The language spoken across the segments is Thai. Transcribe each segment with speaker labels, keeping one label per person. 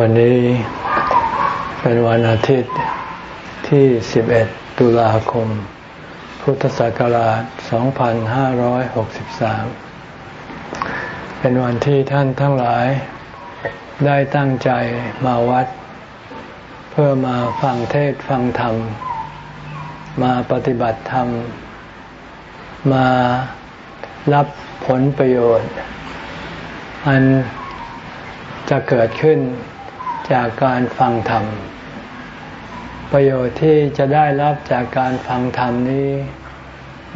Speaker 1: วันนี้เป็นวันอาทิตย์ที่ 11 ตุลาคม พุทธศักราช 2563 เป็นวันที่ท่านทั้งหลายได้ตั้งใจมาวัด เพื่อมาฟังเทศฟังธรรม มาปฏิบัติธรรม มารับผลประโยชน์ อันจะเกิดขึ้น จากการฟังธรรม ประโยชน์ที่จะได้รับจากการฟังธรรมนี้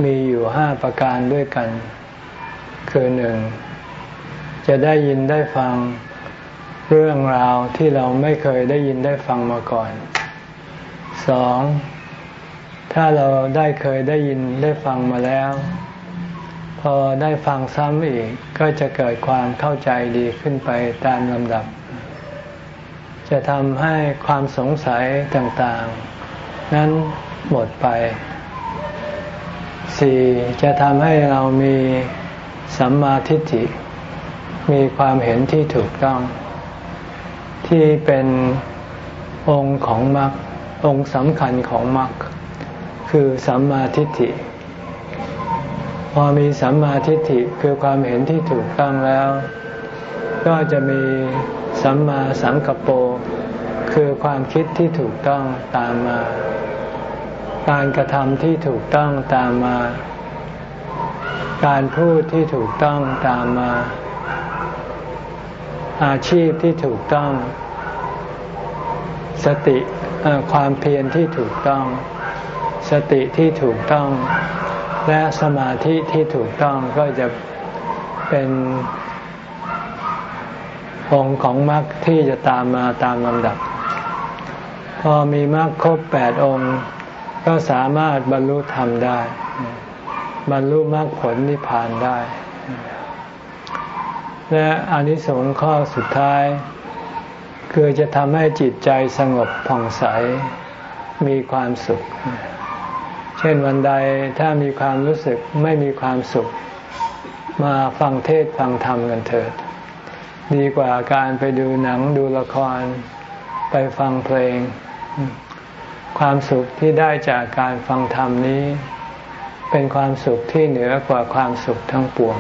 Speaker 1: มีอยู่ห้าประการด้วยกัน คือหนึ่งจะได้ยินได้ฟังเรื่องราวที่เราไม่เคยได้ยินได้ฟังมาก่อนสองถ้าเราได้เคยได้ยินได้ฟังมาแล้ว พอได้ฟังซ้ำอีกก็จะเกิดความเข้าใจดีขึ้นไปตามลำดับ จะทำให้ความสงสัยต่างๆ นั้นหมดไปสี่จะทำให้เรามีสัมมาทิฏฐิ มีความเห็นที่ถูกต้อง ที่เป็นองค์ของมรรคองค์สำคัญของมรรคคือสัมมาทิฏฐิ พอมีสัมมาทิฏฐิคือความเห็นที่ถูกต้องแล้ว ก็จะมี สัมมาสังกปรคือความคิดที่ถูกต้องตามมา การกระทำที่ถูกต้องตามมา การพูดที่ถูกต้องตามมา อาชีพที่ถูกต้อง สติความเพียรที่ถูกต้อง สติที่ถูกต้อง และสมาธิที่ถูกต้องก็จะเป็น องค์ของมรรคที่จะตามมาตามลำดับ พอมีมรรคครบแปดองค์ ก็สามารถบรรลุธรรมได้ บรรลุมรรคผลนิพพานได้ และอานิสงส์ข้อสุดท้าย คือจะทำให้จิตใจสงบผ่องใสมีความสุข เช่นวันใดถ้ามีความรู้สึกไม่มีความสุข มาฟังเทศฟังธรรมกันเถิด ดีกว่าการไปดูหนังดูละครไปฟังเพลง ความสุขที่ได้จากการฟังธรรมนี้ เป็นความสุขที่เหนือกว่าความสุขทั้งปวง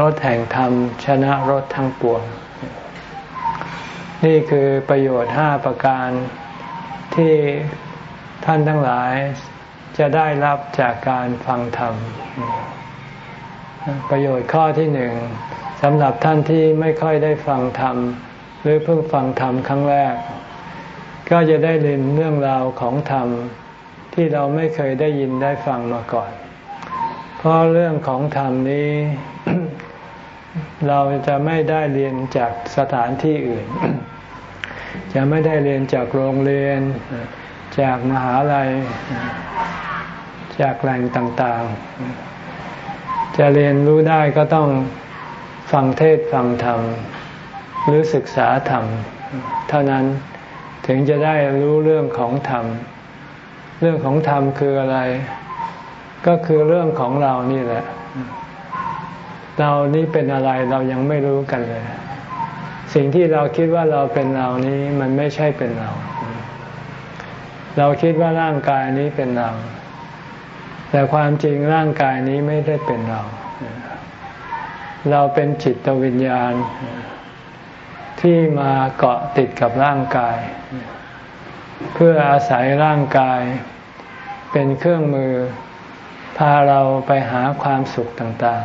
Speaker 1: รถแห่งธรรมชนะรถทั้งปวง นี่คือประโยชน์ห้าประการที่ท่านทั้งหลายจะได้รับจากการฟังธรรม ประโยชน์ข้อที่หนึ่งสำหรับท่านที่ไม่ค่อยได้ฟังธรรม หรือเพิ่งฟังธรรมครั้งแรก ก็จะได้เรียนเรื่องราวของธรรมที่เราไม่เคยได้ยินได้ฟังมาก่อน เพราะเรื่องของธรรมนี้ เราจะไม่ได้เรียนจากสถานที่อื่น จะไม่ได้เรียนจากโรงเรียน จากมหาลัย จากแหล่งต่างๆ จะเรียนรู้ได้ก็ต้องฟังเทศฟังธรรม หรือศึกษาธรรม เท่านั้นถึงจะได้รู้เรื่องของธรรม เรื่องของธรรมคืออะไร ก็คือเรื่องของเรานี่แหละ เรานี่เป็นอะไรเรายังไม่รู้กันเลย สิ่งที่เราคิดว่าเราเป็นเรานี้มันไม่ใช่เป็นเรา เราคิดว่าร่างกายนี้เป็นเรา แต่ความจริงร่างกายนี้ไม่ได้เป็นเรา เราเป็นจิตวิญญาณ ที่มาเกาะติดกับร่างกาย เพื่ออาศัยร่างกาย เป็นเครื่องมือ พาเราไปหาความสุขต่าง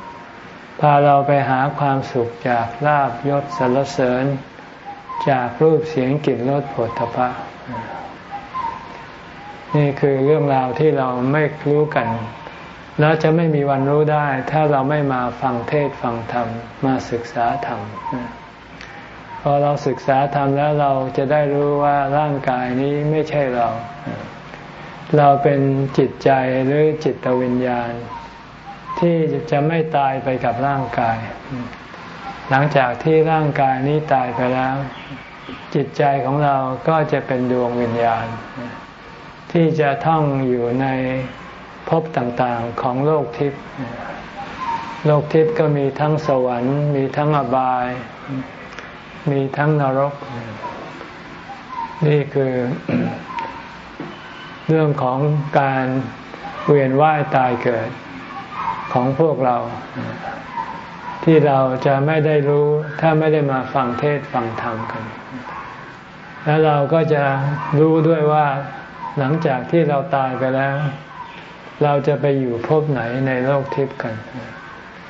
Speaker 1: ๆ พาเราไปหาความสุขจากลาบยศสรรเสริญ จากรูปเสียงกลิ่นรสผลทพะ นี่คือเรื่องราวที่เราไม่รู้กัน แล้วจะไม่มีวันรู้ได้ ถ้าเราไม่มาฟังเทศฟังธรรม มาศึกษาธรรมพอเราศึกษาธรรมแล้วเราจะได้รู้ว่าร่างกายนี้ไม่ใช่เรา เราเป็นจิตใจหรือจิตวิญญาณ ที่จะไม่ตายไปกับร่างกาย หลังจากที่ร่างกายนี้ตายไปแล้ว จิตใจของเราก็จะเป็นดวงวิญญาณ ที่จะท่องอยู่ในภพต่างๆของโลกทิพย์โลกทิพย์ก็มีทั้งสวรรค์ มีทั้งอบาย มีทั้งนรก นี่คือเรื่องของการเวียนว่ายตายเกิดของพวกเรา ที่เราจะไม่ได้รู้ถ้าไม่ได้มาฟังเทศฟังธรรมกัน แล้วเราก็จะรู้ด้วยว่า หลังจากที่เราตายไปแล้ว เราจะไปอยู่ภพไหนในโลกทิพย์กัน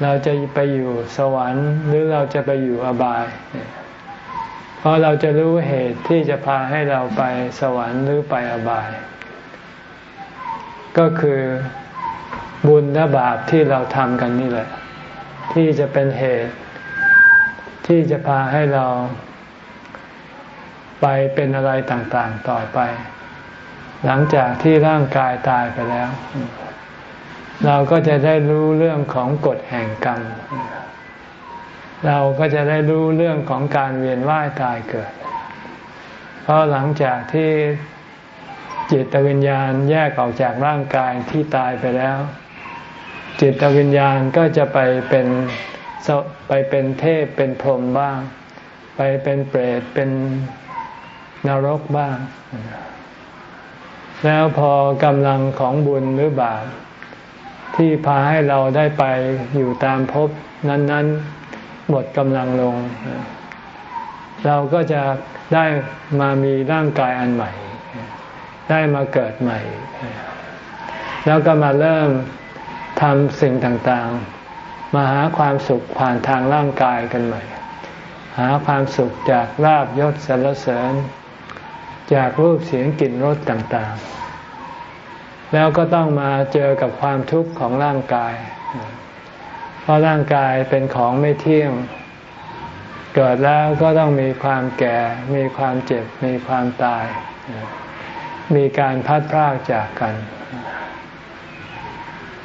Speaker 1: เราจะไปอยู่สวรรค์ หรือเราจะไปอยู่อบาย เพราะเราจะรู้เหตุที่จะพาให้เราไปสวรรค์หรือไปอบาย ก็คือบุญและบาปที่เราทำกันนี่แหละ ที่จะเป็นเหตุที่จะพาให้เราไปเป็นอะไรต่างๆต่อไป หลังจากที่ร่างกายตายไปแล้ว เราก็จะได้รู้เรื่องของกฎแห่งกรรมเราก็จะได้รู้เรื่องของการเวียนว่ายตายเกิด เพราะหลังจากที่จิตวิญญาณแยกออกจากร่างกายที่ตายไปแล้ว จิตวิญญาณก็จะไปเป็นไปเป็นเทพเป็นพรหมบ้าง ไปเป็นเปรตเป็นนรกบ้าง แล้วพอกำลังของบุญหรือบาปที่พาให้เราได้ไปอยู่ตามภพนั้น ๆ หมดกำลังลง เราก็จะได้มามีร่างกายอันใหม่ ได้มาเกิดใหม่ แล้วก็มาเริ่มทำสิ่งต่างๆ มาหาความสุขผ่านทางร่างกายกันใหม่ หาความสุขจากลาบยศสรรเสริญ จากรูปเสียงกลิ่นรสต่างๆ แล้วก็ต้องมาเจอกับความทุกข์ของร่างกาย เพราะร่างกายเป็นของไม่เที่ยง เกิดแล้วก็ต้องมีความแก่ มีความเจ็บ มีความตาย มีการพัดพรากจากกัน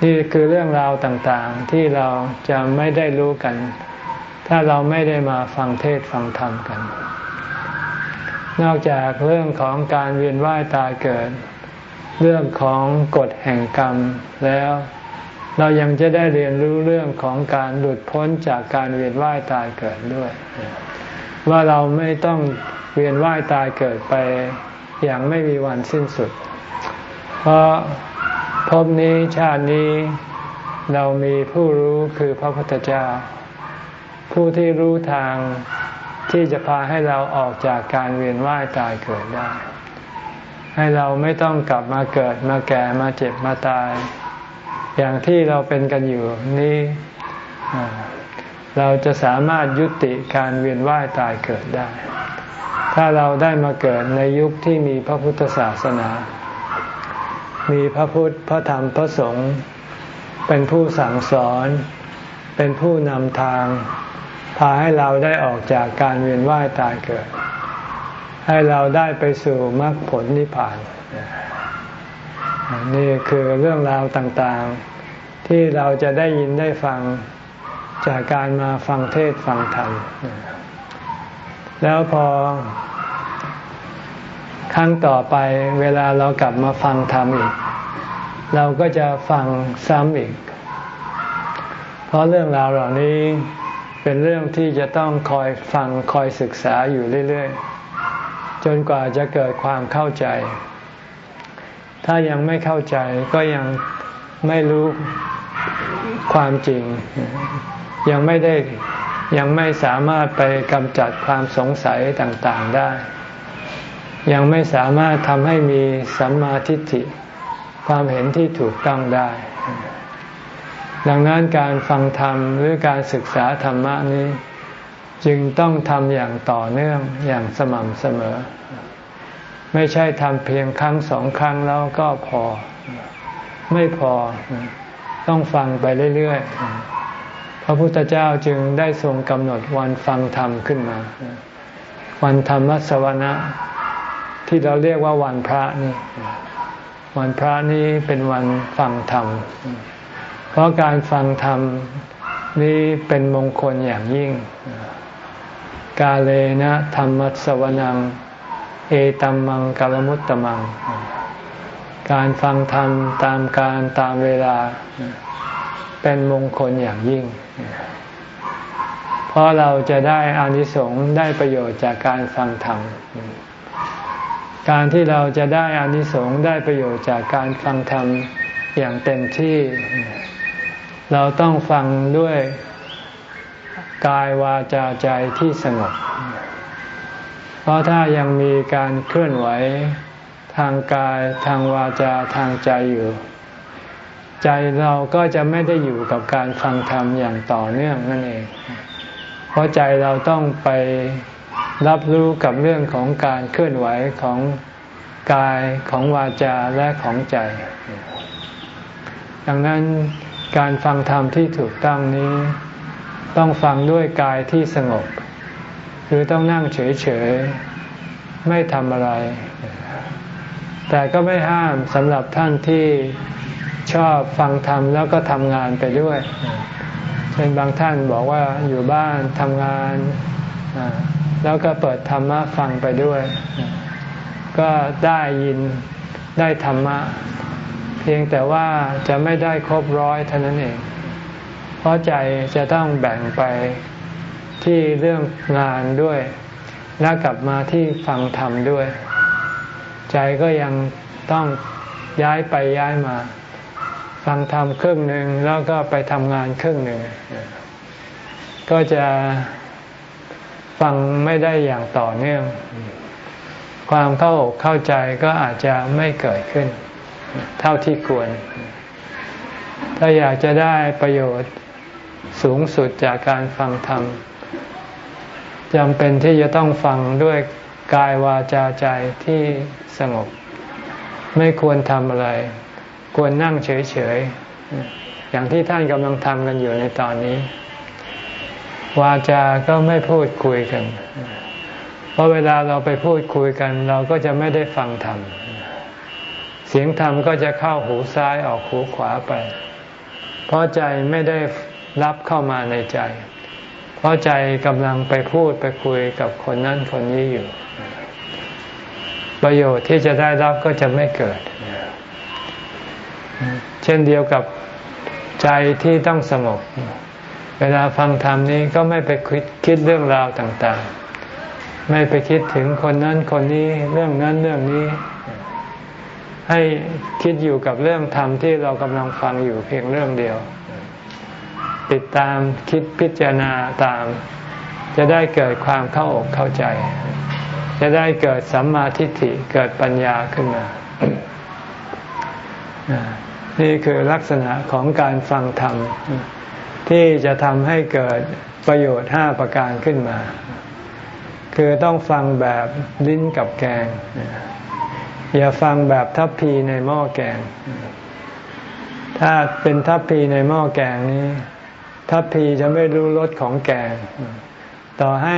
Speaker 1: นี่คือเรื่องราวต่างๆที่เราจะไม่ได้รู้กัน ถ้าเราไม่ได้มาฟังเทศฟังธรรมกัน นอกจากเรื่องของการเวียนว่ายตายเกิด เรื่องของกฎแห่งกรรมแล้ว เรายังจะได้เรียนรู้เรื่องของการหลุดพ้นจากการเวียนว่ายตายเกิดด้วย ว่าเราไม่ต้องเวียนว่ายตายเกิดไปอย่างไม่มีวันสิ้นสุด เพราะภพนี้ชาตินี้เรามีผู้รู้คือพระพุทธเจ้า ผู้ที่รู้ทาง ที่จะพาให้เราออกจากการเวียนว่ายตายเกิดได้ ให้เราไม่ต้องกลับมาเกิดมาแก่มาเจ็บมาตาย อย่างที่เราเป็นกันอยู่นี้เราจะสามารถยุติการเวียนว่ายตายเกิดได้ ถ้าเราได้มาเกิดในยุคที่มีพระพุทธศาสนา มีพระพุทธ พระธรรม พระสงฆ์ เป็นผู้สั่งสอน เป็นผู้นำทาง พาให้เราได้ออกจากการเวียนว่ายตายเกิด ให้เราได้ไปสู่มรรคผลนิพพาน นี่คือเรื่องราวต่างๆ ที่เราจะได้ยินได้ฟังจากการมาฟังเทศฟังธรรม แล้วพอ ครั้งต่อไปเวลาเรากลับมาฟังธรรมอีก เราก็จะฟังซ้ำอีก เพราะเรื่องราวเหล่านี้ เป็นเรื่องที่จะต้องคอยฟังคอยศึกษาอยู่เรื่อยๆ จนกว่าจะเกิดความเข้าใจ ถ้ายังไม่เข้าใจก็ยังไม่รู้ความจริง ยังไม่ได้ยังไม่สามารถไปกำจัดความสงสัยต่างๆได้ ยังไม่สามารถทำให้มีสัมมาทิฏฐิความเห็นที่ถูกต้องได้ ดังนั้นการฟังธรรมหรือการศึกษาธรรมะนี้ จึงต้องทำอย่างต่อเนื่องอย่างสม่ำเสมอ ไม่ใช่ทำเพียงครั้งสองครั้งแล้วก็พอ ไม่พอต้องฟังไปเรื่อยๆ พระพุทธเจ้าจึงได้ทรงกำหนดวันฟังธรรมขึ้นมา วันธรรมสวนะที่เราเรียกว่าวันพระนี่ วันพระนี้เป็นวันฟังธรรม เพราะการฟังธรรมนี้เป็นมงคลอย่างยิ่ง กาเลนะธรรมสวนัง เอตัมมังกลมุตตมัง การฟังธรรมตามการตามเวลา เป็นมงคลอย่างยิ่ง เพราะเราจะได้อานิสงส์ได้ประโยชน์จากการฟังธรรมการที่เราจะได้อานิสงส์ได้ประโยชน์จากการฟังธรรมอย่างเต็มที่ เราต้องฟังด้วยกายวาจาใจที่สงบ เพราะถ้ายังมีการเคลื่อนไหวทางกายทางวาจาทางใจอยู่ ใจเราก็จะไม่ได้อยู่กับการฟังธรรมอย่างต่อเนื่องนั่นเอง เพราะใจเราต้องไปรับรู้กับเรื่องของการเคลื่อนไหวของกายของวาจาและของใจ ดังนั้น การฟังธรรมที่ถูกต้องนี้ ต้องฟังด้วยกายที่สงบ คือต้องนั่งเฉยๆ ไม่ทำอะไร แต่ก็ไม่ห้ามสำหรับท่านที่ชอบฟังธรรมแล้วก็ทำงานไปด้วยเช่นบางท่านบอกว่าอยู่บ้านทำงาน แล้วก็เปิดธรรมะฟังไปด้วย ก็ได้ยินได้ธรรมะ พียงแต่ว่าจะไม่ได้ครบร้อยเท่านั้นเอง เพราะใจจะต้องแบ่งไปที่เรื่องงานด้วย แล้วกลับมาที่ฟังธรรมด้วย ใจก็ยังต้องย้ายไปย้ายมา ฟังธรรมครึ่งหนึ่งแล้วก็ไปทำงานครึ่งหนึ่ง ก็จะฟังไม่ได้อย่างต่อเนื่อง ความเข้าอกเข้าใจก็อาจจะไม่เกิดขึ้น เท่าที่ควร ถ้าอยากจะได้ประโยชน์สูงสุดจากการฟังธรรมจำเป็นที่จะต้องฟังด้วยกายวาจาใจที่สงบ ไม่ควรทำอะไร ควรนั่งเฉยๆ อย่างที่ท่านกำลังทำกันอยู่ในตอนนี้ วาจาก็ไม่พูดคุยกัน เพราะเวลาเราไปพูดคุยกัน เราก็จะไม่ได้ฟังธรรมเสียงธรรมก็จะเข้าหูซ้ายออกหูขวาไป เพราะใจไม่ได้รับเข้ามาในใจ เพราะใจกำลังไปพูดไปคุยกับคนนั้นคนนี้อยู่ ประโยชน์ที่จะได้รับก็จะไม่เกิด เช่นเดียวกับใจที่ต้องสงบ เวลาฟังธรรมนี้ก็ไม่ไปคิดคิดเรื่องราวต่างๆ ไม่ไปคิดถึงคนนั้นคนนี้เรื่องนั้นเรื่องนี้ ให้คิดอยู่กับเรื่องธรรมที่เรากำลังฟังอยู่เพียงเรื่องเดียว ติดตามคิดพิจารณาตาม จะได้เกิดความเข้าอกเข้าใจ จะได้เกิดสัมมาทิฏฐิเกิดปัญญาขึ้นมา นี่คือลักษณะของการฟังธรรม ที่จะทำให้เกิดประโยชน์ห้าประการขึ้นมา คือต้องฟังแบบลิ้นกับแกง อย่าฟังแบบทัพพีในหม้อแกง ถ้าเป็นทัพพีในหม้อแกงนี้ทัพพีจะไม่รู้รสของแกง ต่อให้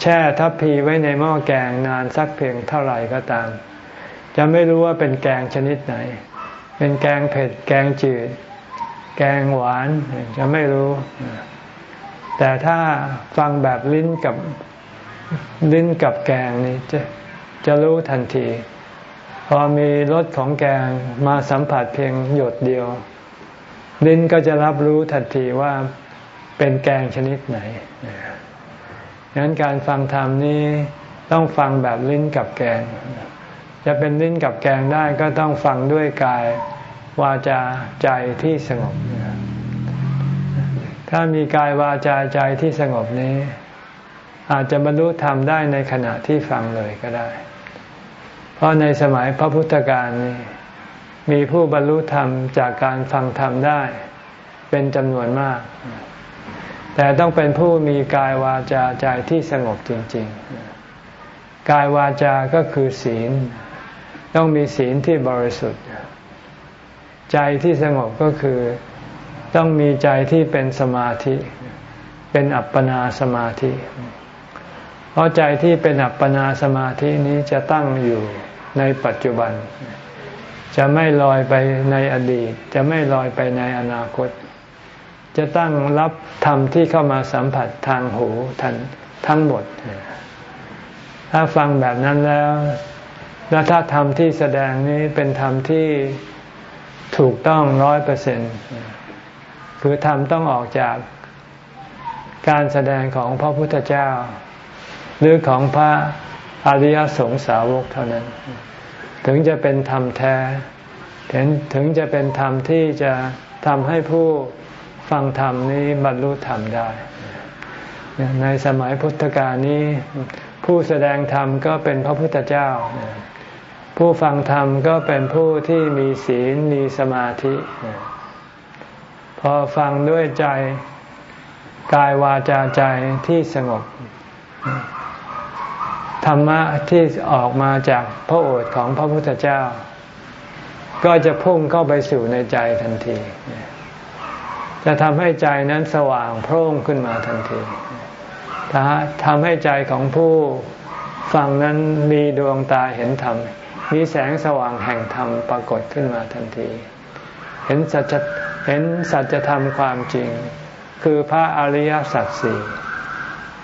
Speaker 1: แช่ทัพพีไว้ในหม้อแกงนานสักเพียงเท่าไหร่ก็ตาม จะไม่รู้ว่าเป็นแกงชนิดไหน เป็นแกงเผ็ด แกงจืด แกงหวานจะไม่รู้ แต่ถ้าฟังแบบลิ้นกับลิ้นกับแกงนี่จะจะรู้ทันที พอมีรสของแกงมาสัมผัสเพียงหยดเดียว ลิ้นก็จะรับรู้ทันทีว่าเป็นแกงชนิดไหนดังนั้นการฟังธรรมนี้ต้องฟังแบบลิ้นกับแกง จะเป็นลิ้นกับแกงได้ก็ต้องฟังด้วยกายวาจาใจที่สงบ ถ้ามีกายวาจาใจที่สงบนี้ อาจจะบรรลุธรรมได้ในขณะที่ฟังเลยก็ได้ ราะในสมัยพระพุทธการนี้มีผู้บรรลุธรรมจากการฟังธรรมได้ เป็นจำนวนมาก แต่ต้องเป็นผู้มีกายวาจาใจที่สงบจริง ๆ กายวาจาก็คือศีล ต้องมีศีลที่บริสุทธิ์ ใจที่สงบก็คือต้องมีใจที่เป็นสมาธิ เป็นอัปปนาสมาธิ เพราะใจที่เป็นอัปปนาสมาธินี้จะตั้งอยู่ ในปัจจุบัน จะไม่ลอยไปในอดีต จะไม่ลอยไปในอนาคต จะตั้งรับธรรมที่เข้ามาสัมผัสทางหูทันทั้งหมด ถ้าฟังแบบนั้นแล้ว แล้วถ้าธรรมที่แสดงนี้เป็นธรรมที่ถูกต้องร้อยเปอร์เซ็นต์คือธรรมต้องออกจากการแสดงของพระพุทธเจ้า หรือของพระ อริยสงสาวกเท่านั้น ถึงจะเป็นธรรมแท้ ถึงถึงจะเป็นธรรมที่จะทำให้ผู้ฟังธรรมนี้บรรลุธรรมได้ ในสมัยพุทธกาลนี้ ผู้แสดงธรรมก็เป็นพระพุทธเจ้า ผู้ฟังธรรมก็เป็นผู้ที่มีศีลมีสมาธิ พอฟังด้วยใจกายวาจาใจที่สงบ ธรรมะที่ออกมาจากพระโอษฐ์ของพระพุทธเจ้า ก็จะพุ่งเข้าไปสู่ในใจทันที จะทำให้ใจนั้นสว่างโพร่งขึ้นมาทันทีทำให้ใจของผู้ฟังนั้นมีดวงตาเห็นธรรม มีแสงสว่างแห่งธรรมปรากฏขึ้นมาทันที เห็นสัจเห็นสัจธรรมความจริง คือพระอริยสัจสี่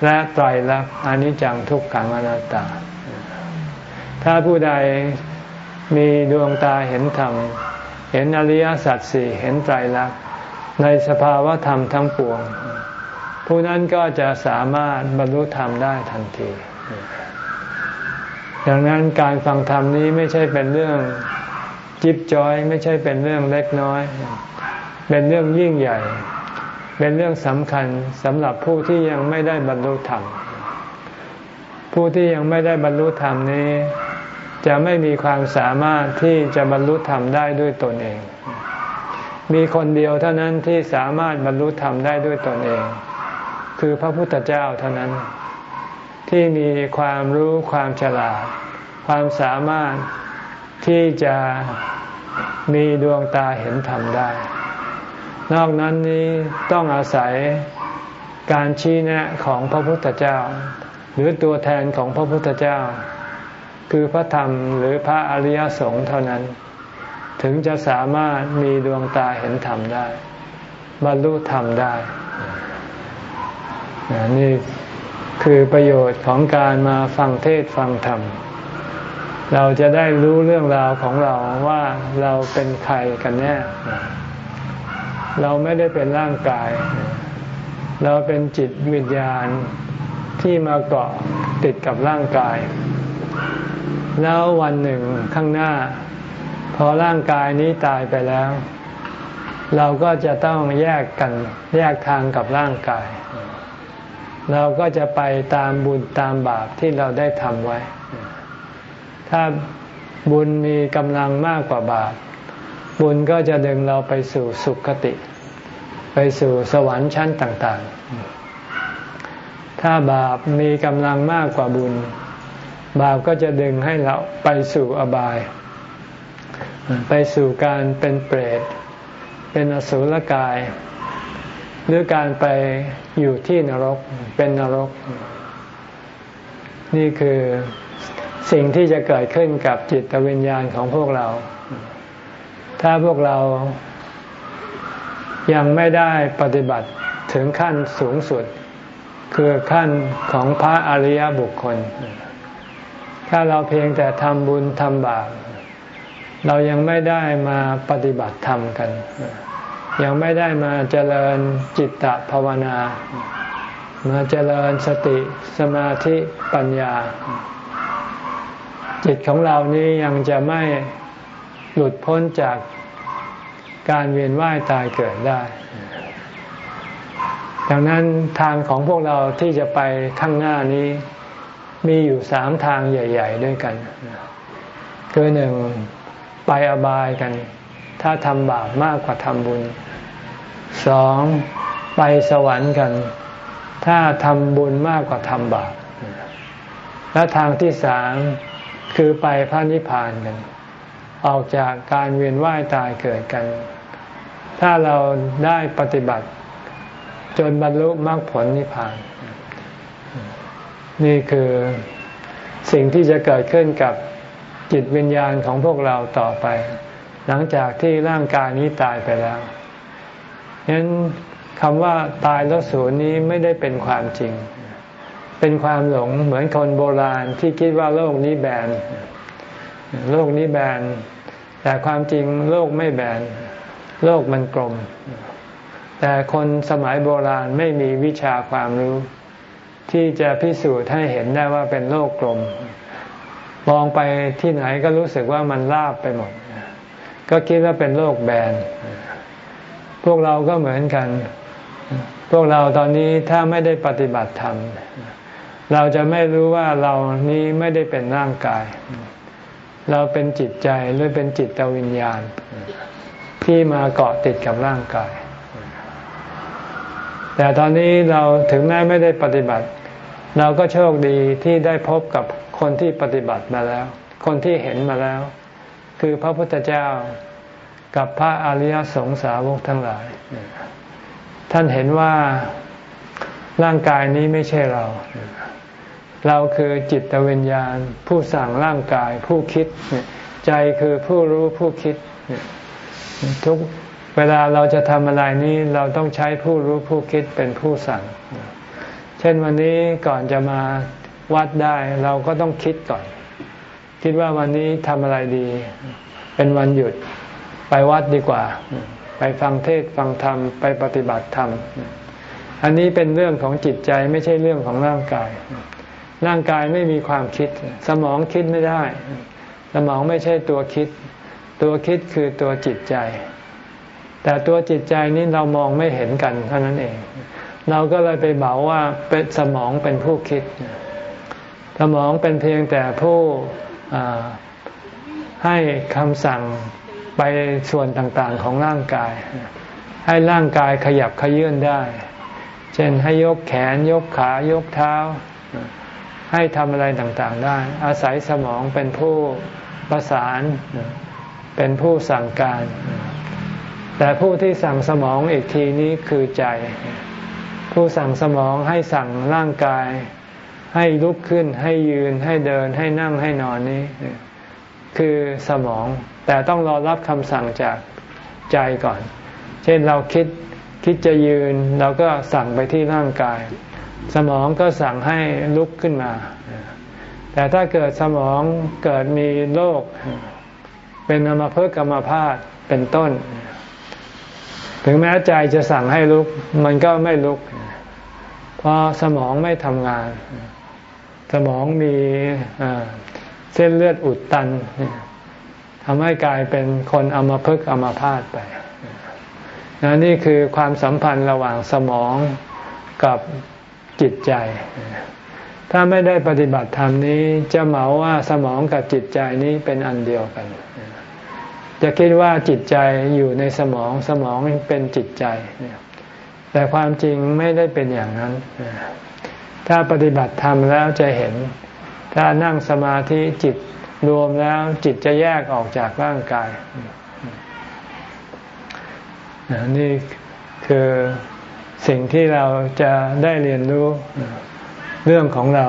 Speaker 1: และไตรลักษณ์อนิจจังทุกขังอนัตตา ถ้าผู้ใดมีดวงตาเห็นธรรม เห็นอริยสัจสี่เห็นไตรลักษณ์ในสภาวะธรรมทั้งปวง ผู้นั้นก็จะสามารถบรรลุธรรมได้ทันที ดังนั้นการฟังธรรมนี้ไม่ใช่เป็นเรื่องจิบจอย ไม่ใช่เป็นเรื่องเล็กน้อย เป็นเรื่องยิ่งใหญ่ เป็นเรื่องสำคัญสำหรับผู้ที่ยังไม่ได้บรรลุธรรม ผู้ที่ยังไม่ได้บรรลุธรรมนี้ จะไม่มีความสามารถที่จะบรรลุธรรมได้ด้วยตนเอง มีคนเดียวเท่านั้นที่สามารถบรรลุธรรมได้ด้วยตนเอง คือพระพุทธเจ้าเท่านั้น ที่มีความรู้ความฉลาด ความสามารถที่จะมีดวงตาเห็นธรรมได้ นอกนั้นนี้ต้องอาศัยการชี้แนะของพระพุทธเจ้า หรือตัวแทนของพระพุทธเจ้า คือพระธรรมหรือพระอริยสงฆ์เท่านั้น ถึงจะสามารถมีดวงตาเห็นธรรมได้ บรรลุธรรมได้นี่คือประโยชน์ของการมาฟังเทศฟังธรรม เราจะได้รู้เรื่องราวของเราว่าเราเป็นใครกันแน่ เราไม่ได้เป็นร่างกาย เราเป็นจิตวิญญาณที่มาเกาะติดกับร่างกาย แล้ววันหนึ่งข้างหน้า พอร่างกายนี้ตายไปแล้ว เราก็จะต้องแยกกันแยกทางกับร่างกาย เราก็จะไปตามบุญตามบาปที่เราได้ทำไว้ ถ้าบุญมีกำลังมากกว่าบาป บุญก็จะดึงเราไปสู่สุคติ ไปสู่สวรรค์ชั้นต่าง ๆ ถ้าบาปมีกำลังมากกว่าบุญ บาปก็จะดึงให้เราไปสู่อบาย ไปสู่การเป็นเปรต เป็นอสุรกาย หรือการไปอยู่ที่นรก เป็นนรก นี่คือสิ่งที่จะเกิดขึ้นกับจิตวิญญาณของพวกเรา ถ้าพวกเรายังไม่ได้ปฏิบัติถึงขั้นสูงสุด คือขั้นของพระอริยบุคคล ถ้าเราเพียงแต่ทำบุญทำบาปเรายังไม่ได้มาปฏิบัติธรรมกัน ยังไม่ได้มาเจริญจิตตภาวนา มาเจริญสติสมาธิปัญญา จิตของเรานี้ยังจะไม่ หลุดพ้นจากการเวียนว่ายตายเกิดได้ ดังนั้นทางของพวกเราที่จะไปข้างหน้านี้มีอยู่สามทางใหญ่ ๆ ด้วยกัน คือหนึ่งไปอบายกัน ถ้าทำบาปมากกว่าทำบุญสองไปสวรรค์กัน ถ้าทำบุญมากกว่าทำบาปและทางที่สามคือไปพระนิพพานกัน ออกจากการเวียนว่ายตายเกิดกัน ถ้าเราได้ปฏิบัติ จนบรรลุมรรคผลนิพพาน นี่คือสิ่งที่จะเกิดขึ้นกับจิตวิญญาณของพวกเราต่อไป หลังจากที่ร่างกายนี้ตายไปแล้วฉะนั้นคำว่าตายแล้วสูญนี้ไม่ได้เป็นความจริง เป็นความหลงเหมือนคนโบราณที่คิดว่าโลกนี้แบน โลกนี้แบน แต่ความจริงโลกไม่แบน โลกมันกลม แต่คนสมัยโบราณไม่มีวิชาความรู้ ที่จะพิสูจน์ให้เห็นได้ว่าเป็นโลกกลม มองไปที่ไหนก็รู้สึกว่ามันราบไปหมด ก็คิดว่าเป็นโลกแบน พวกเราก็เหมือนกัน พวกเราตอนนี้ถ้าไม่ได้ปฏิบัติธรรมเราจะไม่รู้ว่าเรานี้ไม่ได้เป็นร่างกาย เราเป็นจิตใจหรือเป็นจิตวิญญาณ ที่มาเกาะติดกับร่างกาย แต่ตอนนี้เราถึงแม้ไม่ได้ปฏิบัติ เราก็โชคดีที่ได้พบกับคนที่ปฏิบัติมาแล้ว คนที่เห็นมาแล้ว คือพระพุทธเจ้ากับพระอริยสงสาวกทั้งหลาย ท่านเห็นว่าร่างกายนี้ไม่ใช่เรา เราคือจิตวิญญาณ ผู้สั่งร่างกายผู้คิด ใจคือผู้รู้ผู้คิด ทุกเวลาเราจะทำอะไรนี้เราต้องใช้ผู้รู้ผู้คิดเป็นผู้สั่ง เช่นวันนี้ก่อนจะมาวัดได้เราก็ต้องคิดก่อน คิดว่าวันนี้ทำอะไรดี เป็นวันหยุดไปวัดดีกว่า ไปฟังเทศฟังธรรมไปปฏิบัติธรรม อันนี้เป็นเรื่องของจิตใจไม่ใช่เรื่องของร่างกาย ร่างกายไม่มีความคิด สมองคิดไม่ได้ สมองไม่ใช่ตัวคิด ตัวคิดคือตัวจิตใจ แต่ตัวจิตใจนี้เรามองไม่เห็นกันเท่านั้นเอง เราก็เลยไปเบาว่าเป็นสมองเป็นผู้คิด สมองเป็นเพียงแต่ผู้ให้คำสั่งไปส่วนต่างๆของร่างกาย ให้ร่างกายขยับขยื่นได้ เช่นให้ยกแขนยกขายกเท้า ให้ทำอะไรต่างๆได้ อาศัยสมองเป็นผู้ประสานเป็นผู้สั่งการ แต่ผู้ที่สั่งสมองอีกทีนี้คือใจ ผู้สั่งสมองให้สั่งร่างกาย ให้ลุกขึ้นให้ยืนให้เดินให้นั่งให้นอนนี้ คือสมอง แต่ต้องรอรับคำสั่งจากใจก่อน เช่นเราคิดคิดจะยืนเราก็สั่งไปที่ร่างกาย สมองก็สั่งให้ลุกขึ้นมา แต่ถ้าเกิดสมองเกิดมีโรคเป็นอมภพกรรมภาพเป็นต้น ถึงแม้ใจจะสั่งให้ลุก มันก็ไม่ลุก เพราะสมองไม่ทำงาน สมองมีเส้นเลือดอุดตันทำให้กลายเป็นคนอมพึกอมพาตไปนนี่คือความสัมพันธ์ระหว่างสมองกับ จิตใจ ถ้าไม่ได้ปฏิบัติธรรมนี้จะเหมาว่าสมองกับจิตใจนี้เป็นอันเดียวกัน จะคิดว่าจิตใจอยู่ในสมองสมองเป็นจิตใจ แต่ความจริงไม่ได้เป็นอย่างนั้น ถ้าปฏิบัติธรรมแล้วจะเห็น ถ้านั่งสมาธิจิตรวมแล้วจิตจะแยกออกจากร่างกายนี่คือ สิ่งที่เราจะได้เรียนรู้เรื่องของเรา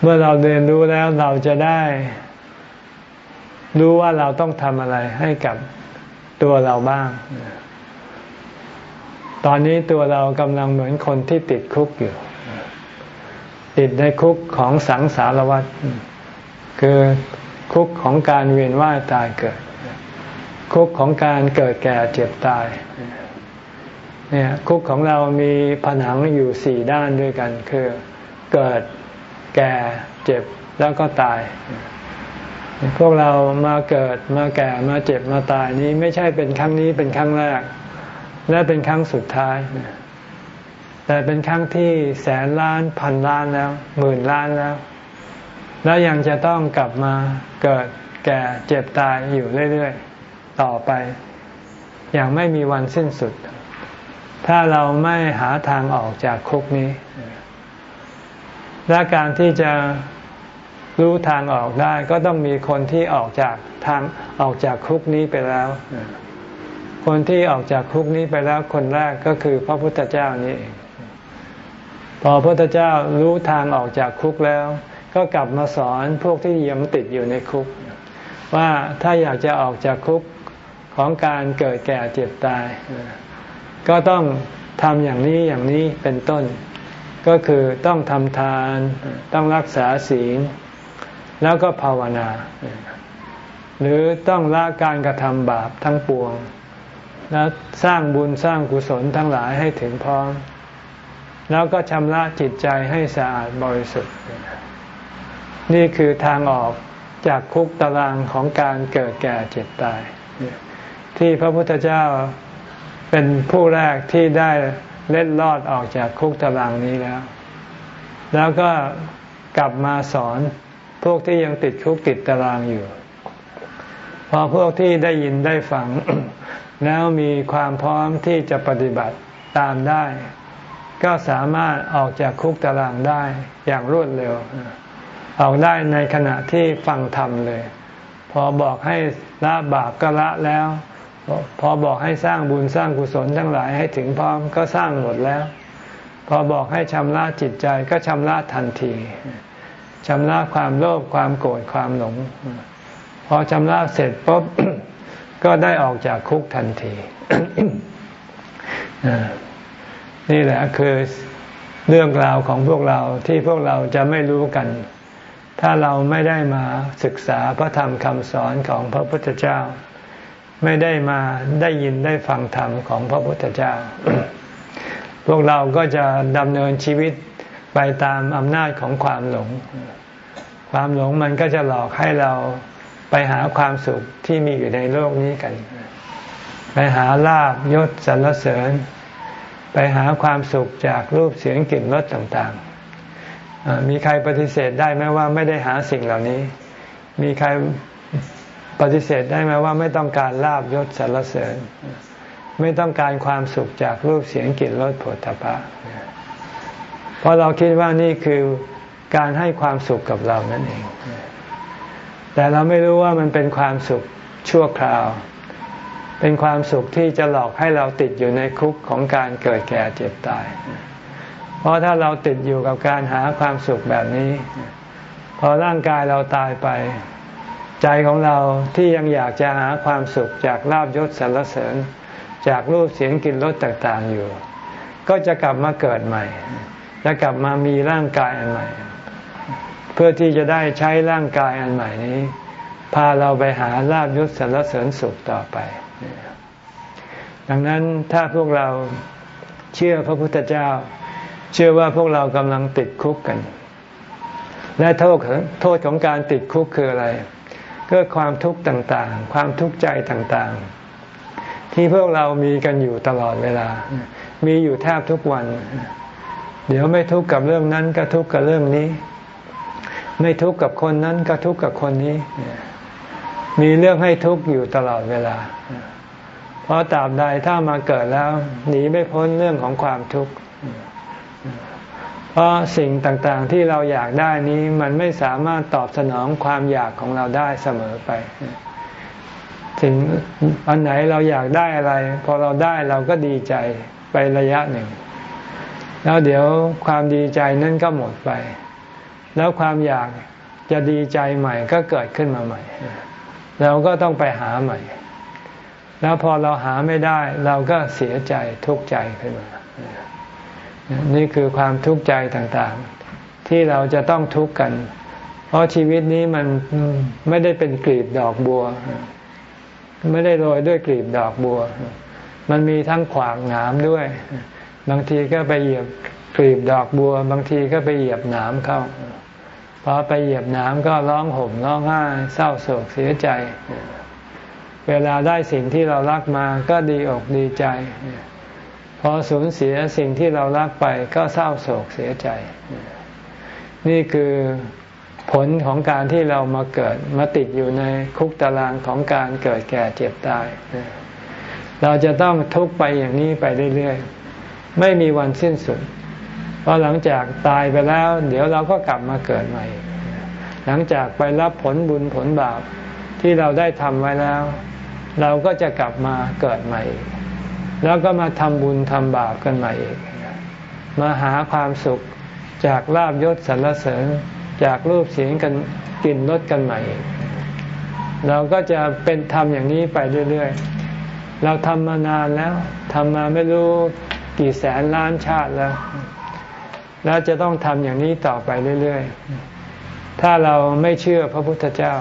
Speaker 1: เมื่อเราเรียนรู้แล้วเราจะได้ รู้ว่าเราต้องทำอะไรให้กับตัวเราบ้าง ตอนนี้ตัวเรากำลังเหมือนคนที่ติดคุกอยู่ติดในคุกของสังสารวัฏคือคุกของการเวียนว่ายตายเกิด คุกของการเกิดแก่เจ็บตาย เนี่ยคุกของเรามีผนังอยู่สี่ด้านด้วยกัน คือเกิดแก่เจ็บแล้วก็ตาย พวกเรามาเกิดมาแก่มาเจ็บมาตายนี้ไม่ใช่เป็นครั้งนี้เป็นครั้งแรก และเป็นครั้งสุดท้าย แต่เป็นครั้งที่แสนล้านพันล้านแล้วหมื่นล้านแล้ว แล้วยังจะต้องกลับมาเกิดแก่เจ็บตายอยู่เรื่อย ๆ ต่อไป อย่างไม่มีวันสิ้นสุด ถ้าเราไม่หาทางออกจากคุกนี้ และการที่จะรู้ทางออกได้ ก็ต้องมีคนที่ออกจากทางออกจากคุกนี้ไปแล้ว คนที่ออกจากคุกนี้ไปแล้วคนแรกก็คือพระพุทธเจ้านี่เองพอพระพุทธเจ้ารู้ทางออกจากคุกแล้ว ก็กลับมาสอนพวกที่ยังติดอยู่ในคุก ว่าถ้าอยากจะออกจากคุกของการเกิดแก่เจ็บตาย ก็ต้องทำอย่างนี้อย่างนี้เป็นต้น ก็คือต้องทำทานต้องรักษาศีล แล้วก็ภาวนา หรือต้องละการกระทำบาปทั้งปวง แล้วสร้างบุญสร้างกุศลทั้งหลายให้ถึงพร้อม แล้วก็ชำระจิตใจให้สะอาดบริสุทธิ์ นี่คือทางออกจากคุกตารางของการเกิดแก่เจ็บตาย ที่พระพุทธเจ้า เป็นผู้แรกที่ได้เล็ดลอดออกจากคุกตารางนี้แล้ว แล้วก็กลับมาสอนพวกที่ยังติดคุกติดตารางอยู่ พอพวกที่ได้ยินได้ฟัง แล้วมีความพร้อมที่จะปฏิบัติตามได้ ก็สามารถออกจากคุกตารางได้อย่างรวดเร็ว ออกได้ในขณะที่ฟังธรรมเลย พอบอกให้ละบาปก็ละแล้ว พอบอกให้สร้างบุญสร้างกุศลทั้งหลายให้ถึงพร้อมก็สร้างหมดแล้ว พอบอกให้ชำระจิตใจก็ชำระทันทีชำระความโลภความโกรธความหลง พอชำระเสร็จปุ๊บก็ได้ออกจากคุกทันทีนี่แหละคือเรื่องราวของพวกเราที่พวกเราจะไม่รู้กัน ถ้าเราไม่ได้มาศึกษาพระธรรมคำสอนของพระพุทธเจ้า ไม่ได้มาได้ยินได้ฟังธรรมของพระพุทธเจ้า พวกเราก็จะดำเนินชีวิตไปตามอำนาจของความหลง ความหลงมันก็จะหลอกให้เราไปหาความสุขที่มีอยู่ในโลกนี้กัน ไปหาลาบยศสรรเสริญ ไปหาความสุขจากรูปเสียงกลิ่นรสต่างๆ มีใครปฏิเสธได้ไหมว่าไม่ได้หาสิ่งเหล่านี้ มีใคร ปฏิเสธได้ไหมว่าไม่ต้องการลาบยศสรรเสริญ ไม่ต้องการความสุขจากรูปเสียงกลิ่นรสผลตภะเพราะเราคิดว่านี่คือการให้ความสุขกับเรานั่นเอง แต่เราไม่รู้ว่ามันเป็นความสุขชั่วคราว เป็นความสุขที่จะหลอกให้เราติดอยู่ในคุกของการเกิดแก่เจ็บตาย เพราะถ้าเราติดอยู่กับการหาความสุขแบบนี้ พอร่างกายเราตายไป ใจของเราที่ยังอยากจะหาความสุขจากลาบยศสรรเสริญ จากรูปเสียงกลิ่นรสต่างๆอยู่ ก็จะกลับมาเกิดใหม่ จะกลับมามีร่างกายอันใหม่ เพื่อที่จะได้ใช้ร่างกายอันใหม่นี้ พาเราไปหาลาบยศสรรเสริญสุขต่อไป ดังนั้นถ้าพวกเราเชื่อพระพุทธเจ้า เชื่อว่าพวกเรากำลังติดคุกกัน และโทษโทษของการติดคุกคืออะไร ก็ความทุกข์ต่างๆ ความทุกข์ใจต่างๆ ที่พวกเรามีกันอยู่ตลอดเวลา มีอยู่แทบทุกวัน เดี๋ยวไม่ทุกข์กับเรื่องนั้นก็ทุกข์กับเรื่องนี้ ไม่ทุกข์กับคนนั้นก็ทุกข์กับคนนี้ มีเรื่องให้ทุกข์อยู่ตลอดเวลา เพราะตราบใดถ้ามาเกิดแล้วหนีไม่พ้นเรื่องของความทุกข์ เพราะสิ่งต่างๆที่เราอยากได้นี้มันไม่สามารถตอบสนองความอยากของเราได้เสมอไปสิ่งอันไหนเราอยากได้อะไร พอเราได้เราก็ดีใจไประยะหนึ่ง แล้วเดี๋ยวความดีใจนั้นก็หมดไป แล้วความอยากจะดีใจใหม่ก็เกิดขึ้นมาใหม่ เราก็ต้องไปหาใหม่ แล้วพอเราหาไม่ได้ เราก็เสียใจทุกข์ใจขึ้นมา นี่คือความทุกข์ใจต่างๆ ที่เราจะต้องทุกข์กัน เพราะชีวิตนี้มันไม่ได้เป็นกลีบดอกบัว ไม่ได้โรยด้วยกลีบดอกบัว มันมีทั้งขวากหนามด้วย บางทีก็ไปเหยียบกลีบดอกบัว บางทีก็ไปเหยียบหนามเข้าพอไปเหยียบหน้ำก็ร้องห่มร้องไห้เศร้าโศกเสียใจ เวลาได้สิ่งที่เรารักมาก็ดีอกดีใจ พอสูญเสียสิ่งที่เรารักไปก็เศร้าโศกเสียใจ นี่คือผลของการที่เรามาเกิดมาติดอยู่ในคุกตารางของการเกิดแก่เจ็บตาย เราจะต้องทุกข์ไปอย่างนี้ไปเรื่อยๆ ไม่มีวันสิ้นสุด เพราะหลังจากตายไปแล้ว เดี๋ยวเราก็กลับมาเกิดใหม่ หลังจากไปรับผลบุญผลบาปที่เราได้ทำไว้แล้ว เราก็จะกลับมาเกิดใหม่ แล้วก็มาทำบุญทำบาปกันใหม่อีก มาหาความสุขจากลาบยศสรรเสริญจากรูปเสียงกันกลิ่นรสกันใหม่ เราก็จะเป็นทำอย่างนี้ไปเรื่อยๆ เราทำมานานแล้วทำมาไม่รู้กี่แสนล้านชาติแล้ว แล้วจะต้องทำอย่างนี้ต่อไปเรื่อยๆ ถ้าเราไม่เชื่อพระพุทธเจ้า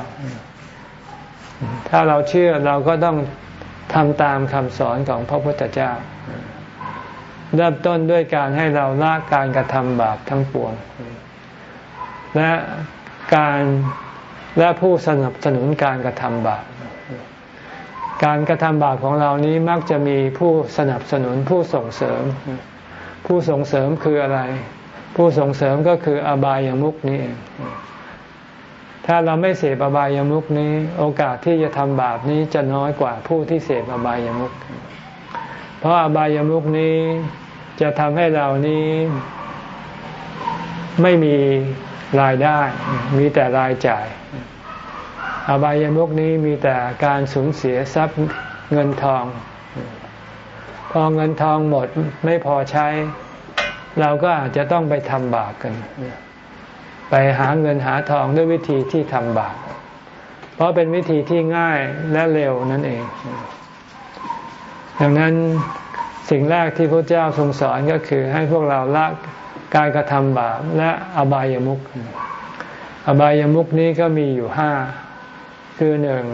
Speaker 1: ถ้าเราเชื่อเราก็ต้อง ทำตามคำสอนของพระพุทธเจ้า เริ่มต้นด้วยการให้เราละการกระทำบาปทั้งปวง และการและผู้สนับสนุนการกระทำบาป การกระทำบาปของเรานี้มักจะมีผู้สนับสนุนผู้ส่งเสริม ผู้ส่งเสริมคืออะไร ผู้ส่งเสริมก็คืออบายามุกนี่เอง ถ้าเราไม่เสพอบายามุกนี้ โอกาสที่จะทำบาปนี้จะน้อยกว่าผู้ที่เสพอบายามุกเพราะอบายามุกนี้จะทำให้เรานี้ไม่มีรายได้ มีแต่รายจ่าย อบายามุกนี้มีแต่การสูญเสียทรัพย์เงินทอง พอเงินทองหมดไม่พอใช้ เราก็อาจจะต้องไปทำบาปกัน ไปหาเงินหาทองด้วยวิธีที่ทำบาปเพราะเป็นวิธีที่ง่ายและเร็วนั่นเอง ดังนั้นสิ่งแรกที่พระเจ้าทรงสอนก็คือให้พวกเราละการกระทำบาปและอบายามุขอบายามุขนี้ก็มีอยู่ห้าคือหนึ่ง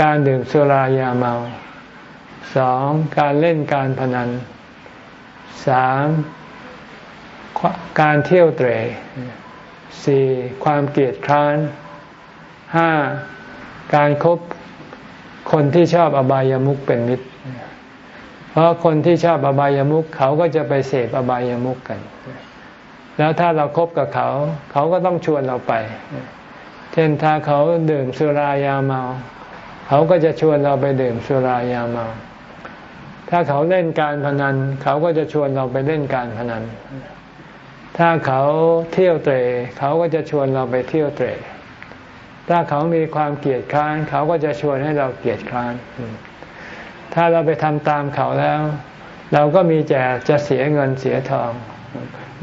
Speaker 1: การดื่มสุรายาเมาสองการเล่นการพนันสาม การเที่ยวเตะสี่ความเกลียดคร้านห้าการครบคนที่ชอบอบายามุขเป็นมิตร เพราะคนที่ชอบอบายามุขเขาก็จะไปเสพอบายามุขกัน แล้วถ้าเราครบกับเขา เขาก็ต้องชวนเราไป เช่นถ้าเขาดื่มสุรายาเมา เขาก็จะชวนเราไปดื่มสุรายาเมา ถ้าเขาเล่นการพนัน เขาก็จะชวนเราไปเล่นการพนัน ถ้าเขาเที่ยวเตะเขาก็จะชวนเราไปเที่ยวเตะถ้าเขามีความเกลียดค้าน เขาก็จะชวนให้เราเกลียดค้าน ถ้าเราไปทำตามเขาแล้ว เราก็มีแต่จะเสียเงินเสียทอง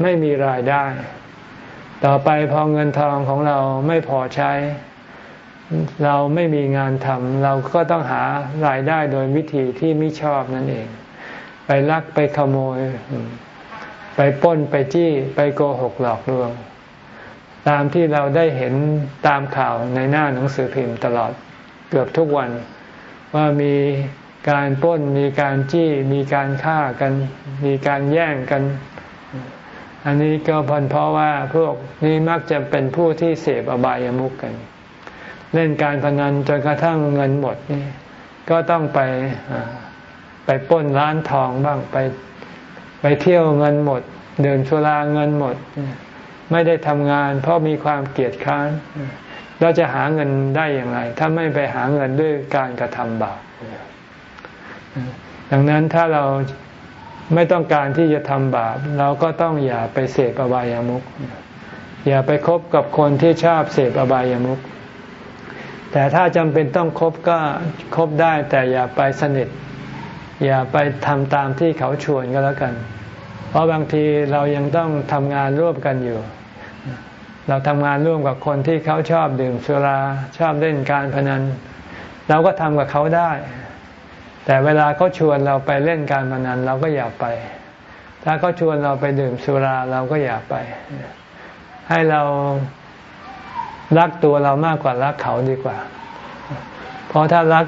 Speaker 1: ไม่มีรายได้ ต่อไปพอเงินทองของเราไม่พอใช้ เราไม่มีงานทำเราก็ต้องหารายได้โดยวิธีที่ไม่ชอบนั่นเอง ไปลักไปขโมย ไปป้นไปจี้ไปโกหกหลอกลวง ตามที่เราได้เห็นตามข่าวในหน้าหนังสือพิมพ์ตลอดเกือบทุกวัน ว่ามีการป้นมีการจี้ มีการฆ่ากัน มีการแย่งกัน อันนี้ก็พันเพราะว่าพวกนี้มักจะเป็นผู้ที่เสพอบายามุกกัน เล่นการพนันจนกระทั่งเงินหมดนี่ก็ต้องไปไปป้นร้านทองบ้างไป ไปเที่ยวเงินหมด เดินชุราเงินหมด ไม่ได้ทำงาน เพราะมีความเกลียดค้านเราจะหาเงินได้อย่างไร ถ้าไม่ไปหาเงินด้วยการกระทำบาปดังนั้นถ้าเราไม่ต้องการที่จะทำบาป เราก็ต้องอย่าไปเสพอบายามุขอย่าไปคบกับคนที่ชอบเสพอบายามุขแต่ถ้าจำเป็นต้องคบก็คบได้แต่อย่าไปสนิท อย่าไปทำตามที่เขาชวนก็แล้วกัน เพราะบางทีเรายังต้องทำงานร่วมกันอยู่ เราทำงานร่วมกับคนที่เขาชอบดื่มสุราชอบเล่นการพนัน เราก็ทำกับเขาได้ แต่เวลาเขาชวนเราไปเล่นการพนันเราก็อย่าไป ถ้าเขาชวนเราไปดื่มสุราเราก็อย่าไป ให้เรารักตัวเรามากกว่ารักเขาดีกว่า เพราะถ้ารัก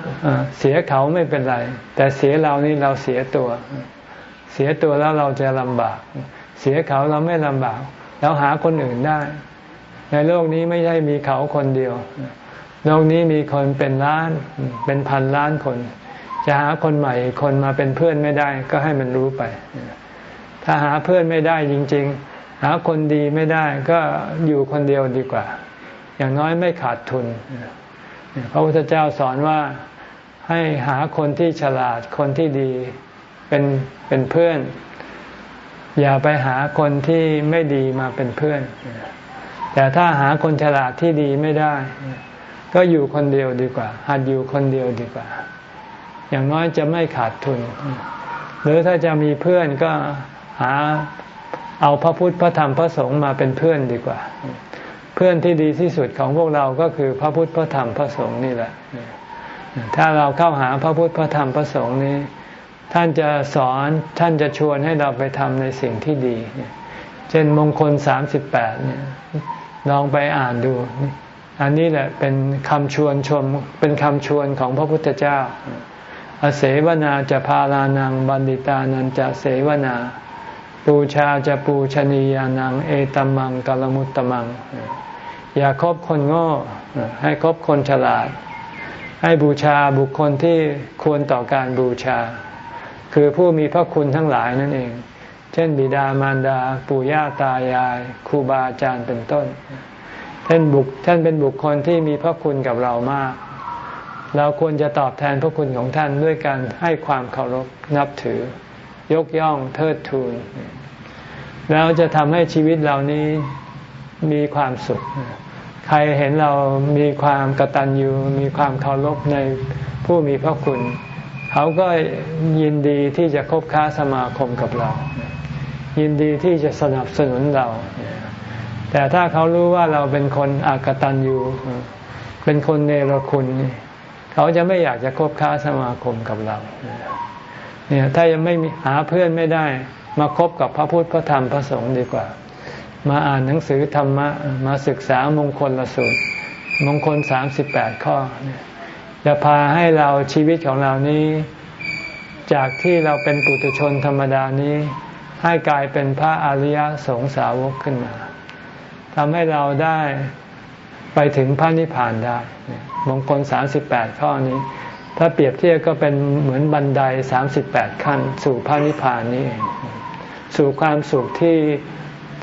Speaker 1: เสียเขาไม่เป็นไร แต่เสียเรานี่เราเสียตัว เสียตัวแล้วเราจะลำบาก เสียเขาเราไม่ลำบากเราหาคนอื่นได้ ในโลกนี้ไม่ใช่มีเขาคนเดียว โลกนี้มีคนเป็นล้าน เป็นพันล้านคน จะหาคนใหม่คนมาเป็นเพื่อนไม่ได้ ก็ให้มันรู้ไป ถ้าหาเพื่อนไม่ได้จริง ๆ หาคนดีไม่ได้ก็อยู่คนเดียวดีกว่า อย่างน้อยไม่ขาดทุน พระพุทธเจ้าสอนว่าให้หาคนที่ฉลาดคนที่ดีเป็นเป็นเพื่อน อย่าไปหาคนที่ไม่ดีมาเป็นเพื่อน แต่ถ้าหาคนฉลาดที่ดีไม่ได้ ก็อยู่คนเดียวดีกว่า หัดอยู่คนเดียวดีกว่า อย่างน้อยจะไม่ขาดทุน หรือถ้าจะมีเพื่อนก็หาเอาพระพุทธพระธรรมพระสงฆ์มาเป็นเพื่อนดีกว่า เพื่อนที่ดีที่สุดของพวกเราก็คือพระพุทธพระธรรมพระสงฆ์นี่แหละ ถ้าเราเข้าหาพระพุทธพระธรรมพระสงฆ์นี้ ท่านจะสอนท่านจะชวนให้เราไปทำในสิ่งที่ดี เช่นมงคลสามสิบแปดเนี่ยลองไปอ่านดู อันนี้แหละเป็นคำชวนชมเป็นคำชวนของพระพุทธเจ้า อเสวนาจะพาลานังบันดิตานันจะเสวนา ปูชาจะปูชนียานัง เอตัมมังกลมุตตมัง อย่าคบคนโง่ให้คบคนฉลาด ให้บูชาบุคคลที่ควรต่อการบูชา คือผู้มีพระคุณทั้งหลายนั่นเอง เช่น บิดามารดา ปู่ย่าตายายครูบาอาจารย์เป็นต้นท่านบุคท่านเป็นบุคคลที่มีพระคุณกับเรามาก เราควรจะตอบแทนพระคุณของท่านด้วยการให้ความเคารพนับถือ ยกย่องเทิดทูน แล้วจะทำให้ชีวิตเรานี้มีความสุข ใครเห็นเรามีความกตัญญูมีความเคารพในผู้มีพระคุณ เขาก็ยินดีที่จะคบค้าสมาคมกับเรา ยินดีที่จะสนับสนุนเรา แต่ถ้าเขารู้ว่าเราเป็นคนอากตันยูเป็นคนเนรคุณ เขาจะไม่อยากจะคบค้าสมาคมกับเราเนี่ยถ้ายังไม่มีหาเพื่อนไม่ได้ มาคบกับพระพุทธพระธรรมพระสงฆ์ดีกว่า มาอ่านหนังสือธรรมะมาศึกษามงคลละสูตร มงคลสามสิบแปดข้อ จะพาให้เราชีวิตของเรานี้ จากที่เราเป็นปุถุชนธรรมดานี้ ให้กลายเป็นพระอริยสงสาวกขึ้นมาทำให้เราได้ไปถึงพระนิพพานได้ มงคลสามสิบแปดข้อนี้ ถ้าเปรียบเทียบก็เป็นเหมือนบันไดสามสิบแปดขั้น สู่พระนิพพานนี้เองสู่ความสุขที่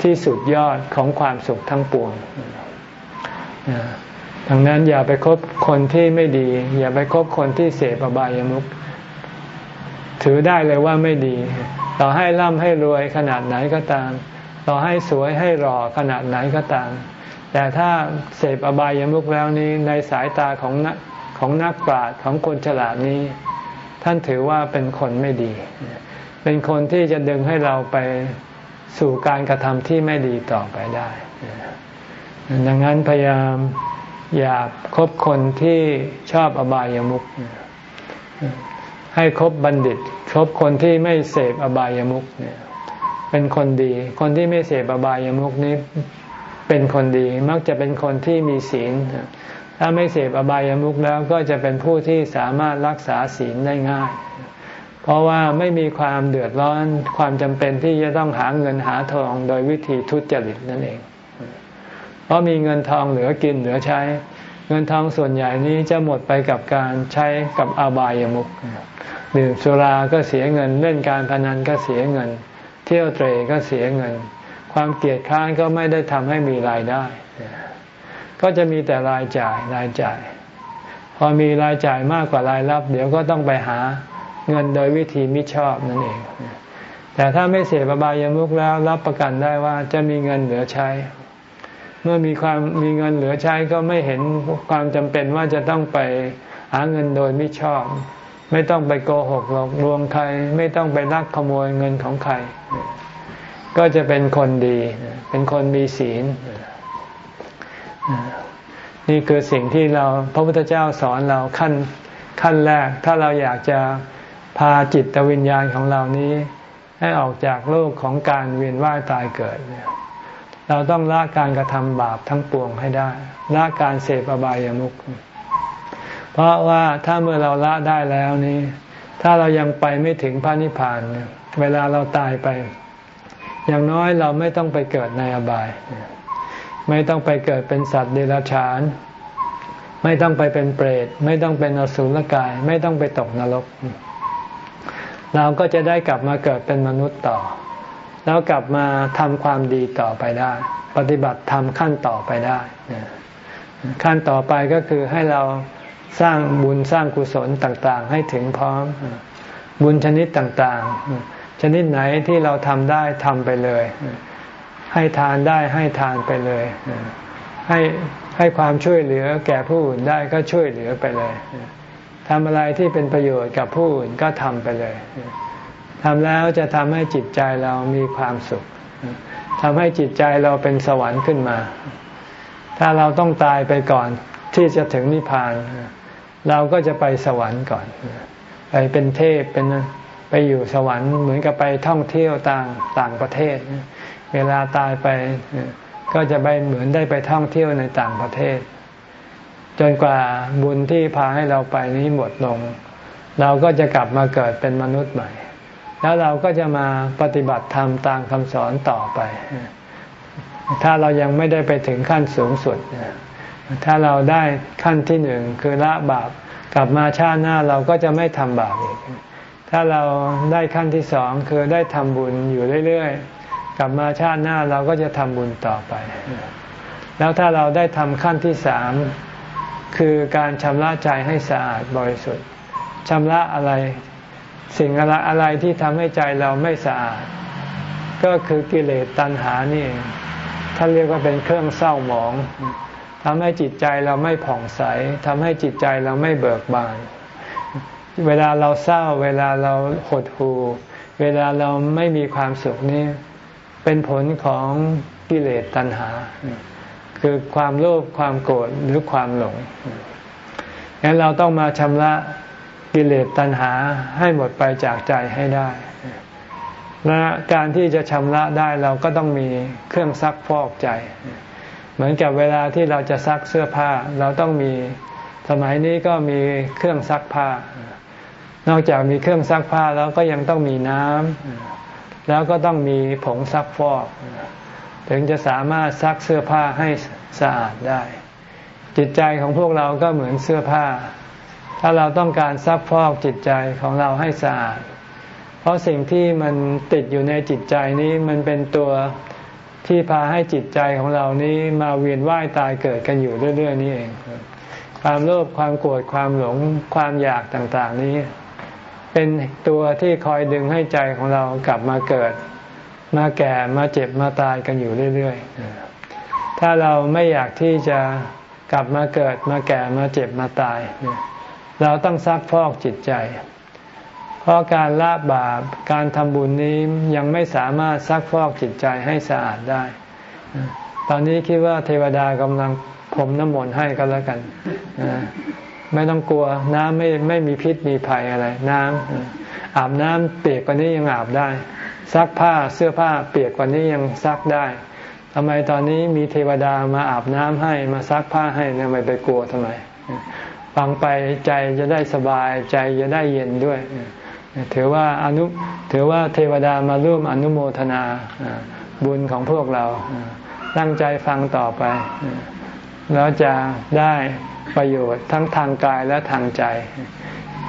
Speaker 1: ที่สุดยอดของความสุขทั้งปวงดังนั้นอย่าไปคบคนที่ไม่ดี อย่าไปคบคนที่เสพอบายามุขถือได้เลยว่าไม่ดี ต่อให้ร่ำให้รวยขนาดไหนก็ตาม ต่อให้สวยให้หล่อขนาดไหนก็ตาม แต่ถ้าเสพอบายามุขแล้วนี้ในสายตาของนักของนักปราชญ์ของคนฉลาดนี้ ท่านถือว่าเป็นคนไม่ดี เป็นคนที่จะดึงให้เราไป สู่การกระทำที่ไม่ดีต่อไปได้ ดังนั้นพยายามอย่าคบคนที่ชอบอบายามุขให้คบบัณฑิตคบคนที่ไม่เสพอบายามุขเนี่ยเป็นคนดี คนที่ไม่เสพอบายามุขนี้เป็นคนดีมักจะเป็นคนที่มีศีล ถ้าไม่เสพอบายามุขแล้วก็จะเป็นผู้ที่สามารถรักษาศีลได้ง่าย เพราะว่าไม่มีความเดือดร้อนความจำเป็นที่จะต้องหาเงินหาทองโดยวิธีทุจริตนั่นเอง เพราะมีเงินทองเหลือกินเหลือใช้ เงินทองส่วนใหญ่นี้จะหมดไปกับการใช้กับอบายามุขดื่มสุราก็เสียเงินเล่นการพนันก็เสียเงิน เที่ยวเตรก็เสียเงิน ความเกียดค้านก็ไม่ได้ทำให้มีรายได้ ก็จะมีแต่รายจ่ายรายจ่าย พอมีรายจ่ายมากกว่ารายรับ เดี๋ยวก็ต้องไปหา เงินโดยวิธีมิชอบนั่นเอง แต่ถ้าไม่เสียบายามุกแล้วรับประกันได้ว่าจะมีเงินเหลือใช้ เมื่อมีความมีเงินเหลือใช้ก็ไม่เห็นความจำเป็นว่าจะต้องไปหาเงินโดยมิชอบ ไม่ต้องไปโกหกหลอกลวงใคร ไม่ต้องไปลักขโมยเงินของใคร ก็จะเป็นคนดี เป็นคนมีศีลนี่คือสิ่งที่เราพระพุทธเจ้าสอนเราขั้นขั้นแรก ถ้าเราอยากจะ พาจิตวิญญาณของเรานี้ ให้ออกจากโลกของการเวียนว่ายตายเกิดเนี่ยเราต้องละการกระทำบาปทั้งปวงให้ได้ละการเสพอบายามุขเพราะว่าถ้าเมื่อเราละได้แล้วนี้ ถ้าเรายังไปไม่ถึงพระนิพพานเวลาเราตายไป อย่างน้อยเราไม่ต้องไปเกิดในอบาย ไม่ต้องไปเกิดเป็นสัตว์เดรัจฉาน ไม่ต้องไปเป็นเปรต ไม่ต้องเป็นอสุรกาย ไม่ต้องไปตกนรก เราก็จะได้กลับมาเกิดเป็นมนุษย์ต่อ แล้วกลับมาทำความดีต่อไปได้ ปฏิบัติทำขั้นต่อไปได้ ขั้นต่อไปก็คือให้เราสร้างบุญสร้างกุศลต่างๆ ให้ถึงพร้อม บุญชนิดต่างๆ ชนิดไหนที่เราทำได้ทำไปเลย ให้ทานได้ให้ทานไปเลยให้ให้ความช่วยเหลือแก่ผู้อื่นได้ก็ช่วยเหลือไปเลย ทำอะไรที่เป็นประโยชน์กับผู้อื่นก็ทำไปเลยทำแล้วจะทำให้จิตใจเรามีความสุขทำให้จิตใจเราเป็นสวรรค์ขึ้นมา ถ้าเราต้องตายไปก่อนที่จะถึงนิพพาน เราก็จะไปสวรรค์ก่อน ไปเป็นเทพเป็นไปอยู่สวรรค์เหมือนกับไปท่องเที่ยวต่างต่างประเทศ เวลาตายไปก็จะไปเหมือนได้ไปท่องเที่ยวในต่างประเทศ จนกว่าบุญที่พาให้เราไปนี้หมดลง เราก็จะกลับมาเกิดเป็นมนุษย์ใหม่ แล้วเราก็จะมาปฏิบัติธรรมตามคำสอนต่อไป ถ้าเรายังไม่ได้ไปถึงขั้นสูงสุด ถ้าเราได้ขั้นที่หนึ่งคือละบาปกลับมาชาติหน้าเราก็จะไม่ทำบาปอีก ถ้าเราได้ขั้นที่สองคือได้ทำบุญอยู่เรื่อยๆ กลับมาชาติหน้าเราก็จะทำบุญต่อไป แล้วถ้าเราได้ทำขั้นที่สาม คือการชำระใจให้สะอาดบริสุทธิ์ชำระอะไรสิ่งอะไรอะไรที่ทำให้ใจเราไม่สะอาด ก็คือกิเลสตัณหานี่ท่านเรียกว่าเป็นเครื่องเศร้าหมองทำให้จิตใจเราไม่ผ่องใสทำให้จิตใจเราไม่เบิกบาน เวลาเราเศร้า เวลาเราหดหู่เวลาเราไม่มีความสุขนี่เป็นผลของกิเลสตัณหา คือความโลภความโกรธหรือความหลงงั้นเราต้องมาชำระกิเลสตัณหาให้หมดไปจากใจให้ได้ และการที่จะชำระได้เราก็ต้องมีเครื่องซักฟอกใจ เหมือนกับเวลาที่เราจะซักเสื้อผ้า เราต้องมีสมัยนี้ก็มีเครื่องซักผ้า นอกจากมีเครื่องซักผ้าแล้วก็ยังต้องมีน้ำแล้วก็ต้องมีผงซักฟอก ถึงจะสามารถซักเสื้อผ้าให้สะอาดได้ จิตใจของพวกเราก็เหมือนเสื้อผ้า ถ้าเราต้องการซักฟอกจิตใจของเราให้สะอาด เพราะสิ่งที่มันติดอยู่ในจิตใจนี้มันเป็นตัวที่พาให้จิตใจของเรานี้มาเวียนว่ายตายเกิดกันอยู่เรื่อยๆนี่เอง ความโลภความโกรธความหลงความอยากต่างๆนี้ เป็นตัวที่คอยดึงให้ใจของเรากลับมาเกิด มาแก่มาเจ็บมาตายกันอยู่เรื่อยๆ ถ้าเราไม่อยากที่จะกลับมาเกิดมาแก่มาเจ็บมาตาย เราต้องซักพอกจิตใจ เพราะการละบาปการทำบุญนี้ยังไม่สามารถซักฟอกจิตใจให้สะอาดได้ ตอนนี้คิดว่าเทวดากำลังพรมน้ำมนต์ให้ก็แล้วกัน ไม่ต้องกลัวน้ำไม่ไม่มีพิษมีภัยอะไร น้ำอาบน้ำเปียกกว่านี้ยังอาบได้ ซักผ้าเสื้อผ้าเปียกกว่านี้ยังซักได้ทำไมตอนนี้มีเทวดามาอาบน้ำให้มาซักผ้าให้ทำไมไปกลัวทำไม ฟังไปใจจะได้สบายใจจะได้เย็นด้วย ถือว่าอนุถือว่าเทวดามาร่วมอนุโมทนาบุญของพวกเรา ตั้งใจฟังต่อไป แล้วจะได้ประโยชน์ทั้งทางกายและทางใจ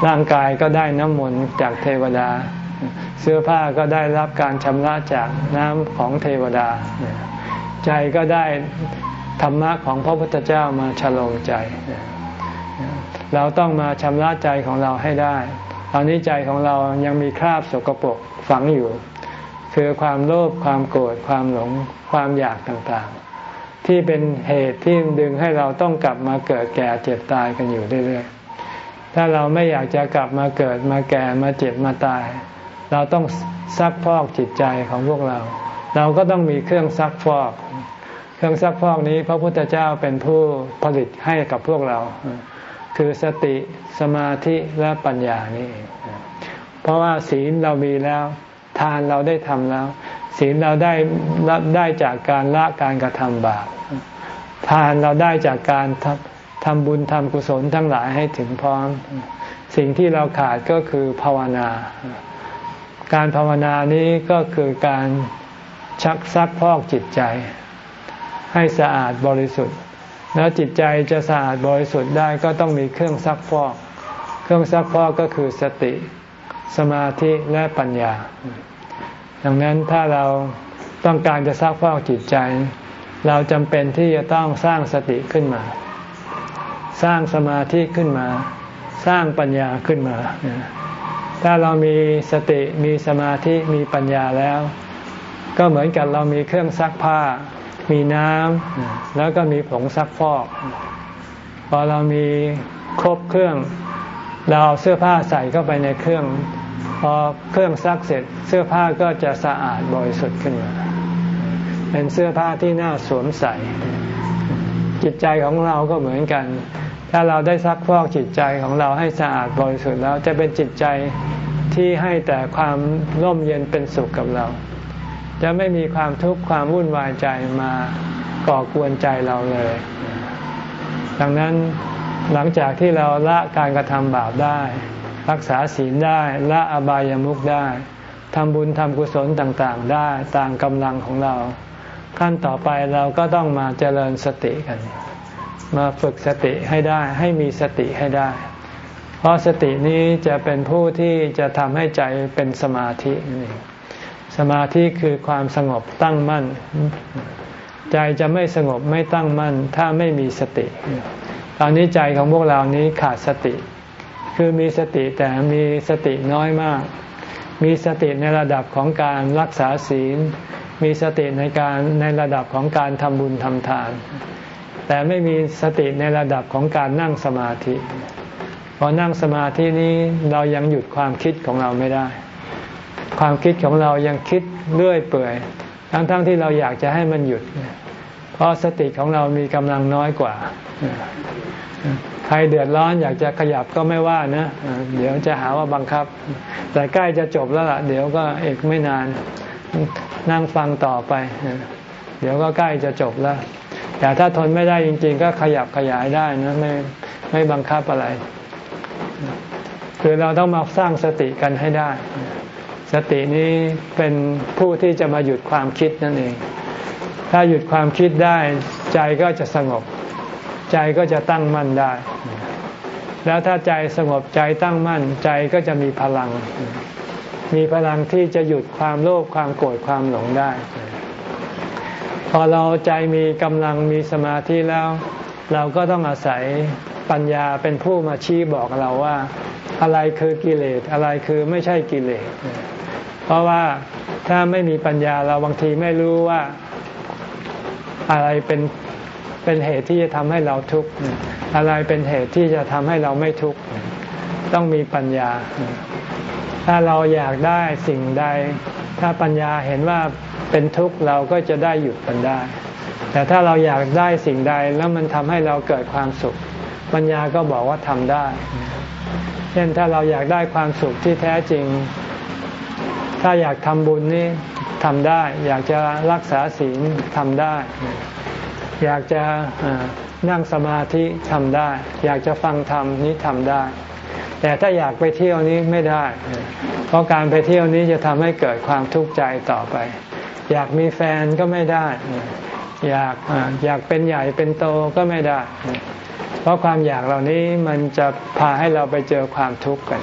Speaker 1: ร่างกายก็ได้น้ำมนต์จากเทวดา เสื้อผ้าก็ได้รับการชำระจากน้ำของเทวดา ใจก็ได้ธรรมะของพระพุทธเจ้ามาฉลองใจ เราต้องมาชำระใจของเราให้ได้ ตอนนี้ใจของเรายังมีคราบสกปรกฝังอยู่ คือความโลภความโกรธความหลงความอยากต่างๆ ที่เป็นเหตุที่ดึงให้เราต้องกลับมาเกิดแก่เจ็บตายกันอยู่เรื่อยๆถ้าเราไม่อยากจะกลับมาเกิดมาแก่มาเจ็บมาตาย เราต้องซักฟอกจิตใจของพวกเรา เราก็ต้องมีเครื่องซักฟอก เครื่องซักฟอกนี้พระพุทธเจ้าเป็นผู้ผลิตให้กับพวกเรา คือสติสมาธิและปัญญานี่เองเพราะว่าศีลเรามีแล้ว ทานเราได้ทำแล้ว ศีลเราได้รับได้จากการละการกระทำบาปทานเราได้จากการทำบุญทำกุศลทั้งหลายให้ถึงพร้อม สิ่งที่เราขาดก็คือภาวนา การภาวนานี้ก็คือการชักซักพอกจิตใจ ให้สะอาดบริสุทธิ์ แล้วจิตใจจะสะอาดบริสุทธิ์ได้ก็ต้องมีเครื่องซักฟอก เครื่องซักฟอกก็คือสติ สมาธิและปัญญา ดังนั้นถ้าเราต้องการจะซักฟอกจิตใจ เราจำเป็นที่จะต้องสร้างสติขึ้นมา สร้างสมาธิขึ้นมา สร้างปัญญาขึ้นมา ถ้าเรามีสติมีสมาธิมีปัญญาแล้ว ก็เหมือนกับเรามีเครื่องซักผ้า มีน้ำแล้วก็มีผงซักฟอก พอเรามีครบเครื่อง เราเอาเสื้อผ้าใส่เข้าไปในเครื่อง พอเครื่องซักเสร็จ เสื้อผ้าก็จะสะอาดบริสุทธิ์ขึ้นมาเป็นเสื้อผ้าที่น่าสวมใส่ จิตใจของเราก็เหมือนกัน ถ้าเราได้ซักฟอกจิตใจของเราให้สะอาดบริสุทธิ์แล้วจะเป็นจิตใจที่ให้แต่ความร่มเย็นเป็นสุขกับเรา จะไม่มีความทุกข์ความวุ่นวายใจมาก่อกวนใจเราเลย ดังนั้นหลังจากที่เราละการกระทำบาปได้ รักษาศีลได้ละอบายามุขได้ทำบุญทำกุศลต่างๆ ได้ตามกำลังของเรา ขั้นต่อไปเราก็ต้องมาเจริญสติกัน มาฝึกสติให้ได้ ให้มีสติให้ได้ เพราะสตินี้จะเป็นผู้ที่จะทำให้ใจเป็นสมาธินี่สมาธิคือความสงบตั้งมั่น ใจจะไม่สงบไม่ตั้งมั่น ถ้าไม่มีสติ ตอนนี้ใจของพวกเรานี้ขาดสติ คือมีสติแต่มีสติน้อยมาก มีสติในระดับของการรักษาศีล มีสติในการในระดับของการทำบุญทำทาน แต่ไม่มีสติในระดับของการนั่งสมาธิพอนั่งสมาธินี้เรายังหยุดความคิดของเราไม่ได้ ความคิดของเรายังคิดเรื่อยเปื่อย ทั้งๆทที่เราอยากจะให้มันหยุด เพราะสติของเรามีกำลังน้อยกว่า ใครเดือดร้อนอยากจะขยับก็ไม่ว่านะ เดี๋ยวจะหาว่าบังคับ แต่ใกล้จะจบแล้วล่ะ เดี๋ยวก็เอกไม่นาน นั่งฟังต่อไป เดี๋ยวก็ใกล้จะจบแล้ว แต่ถ้าทนไม่ได้จริง ๆ ก็ขยับขยายได้นะไม่ไม่บังคับอะไรคือเราต้องมาสร้างสติกันให้ได้ สตินี้เป็นผู้ที่จะมาหยุดความคิดนั่นเอง ถ้าหยุดความคิดได้ใจก็จะสงบ ใจก็จะตั้งมั่นได้ แล้วถ้าใจสงบใจตั้งมั่น ใจก็จะมีพลัง มีพลังที่จะหยุดความโลภความโกรธความหลงได้ อเราใจมีกำลังมีสมาธิแล้ว เราก็ต้องอาศัยปัญญาเป็นผู้มาชี้บอกเราว่า อะไรคือกิเลสอะไรคือไม่ใช่กิเลส เพราะว่าถ้าไม่มีปัญญาเราบางทีไม่รู้ว่าอะไรเป็นเป็นเหตุที่จะทำให้เราทุกข์อะไรเป็นเหตุที่จะทำให้เราไม่ทุกข์ต้องมีปัญญา ถ้าเราอยากได้สิ่งใด ถ้าปัญญาเห็นว่า เป็นทุกข์เราก็จะได้หยุดมันได้ แต่ถ้าเราอยากได้สิ่งใดแล้วมันทำให้เราเกิดความสุข ปัญญาก็บอกว่าทำได้ เช่นถ้าเราอยากได้ความสุขที่แท้จริง ถ้าอยากทำบุญนี่ทำได้ อยากจะรักษาศีลทำได้ อยากจะนั่งสมาธิทำได้ อยากจะฟังธรรมนี้ทำได้ แต่ถ้าอยากไปเที่ยวนี้ไม่ได้ เพราะการไปเที่ยวนี้จะทำให้เกิดความทุกข์ใจต่อไป อยากมีแฟนก็ไม่ได้ อยากอยากเป็นใหญ่เป็นโตก็ไม่ได้ เพราะความอยากเหล่านี้มันจะพาให้เราไปเจอความทุกข์กัน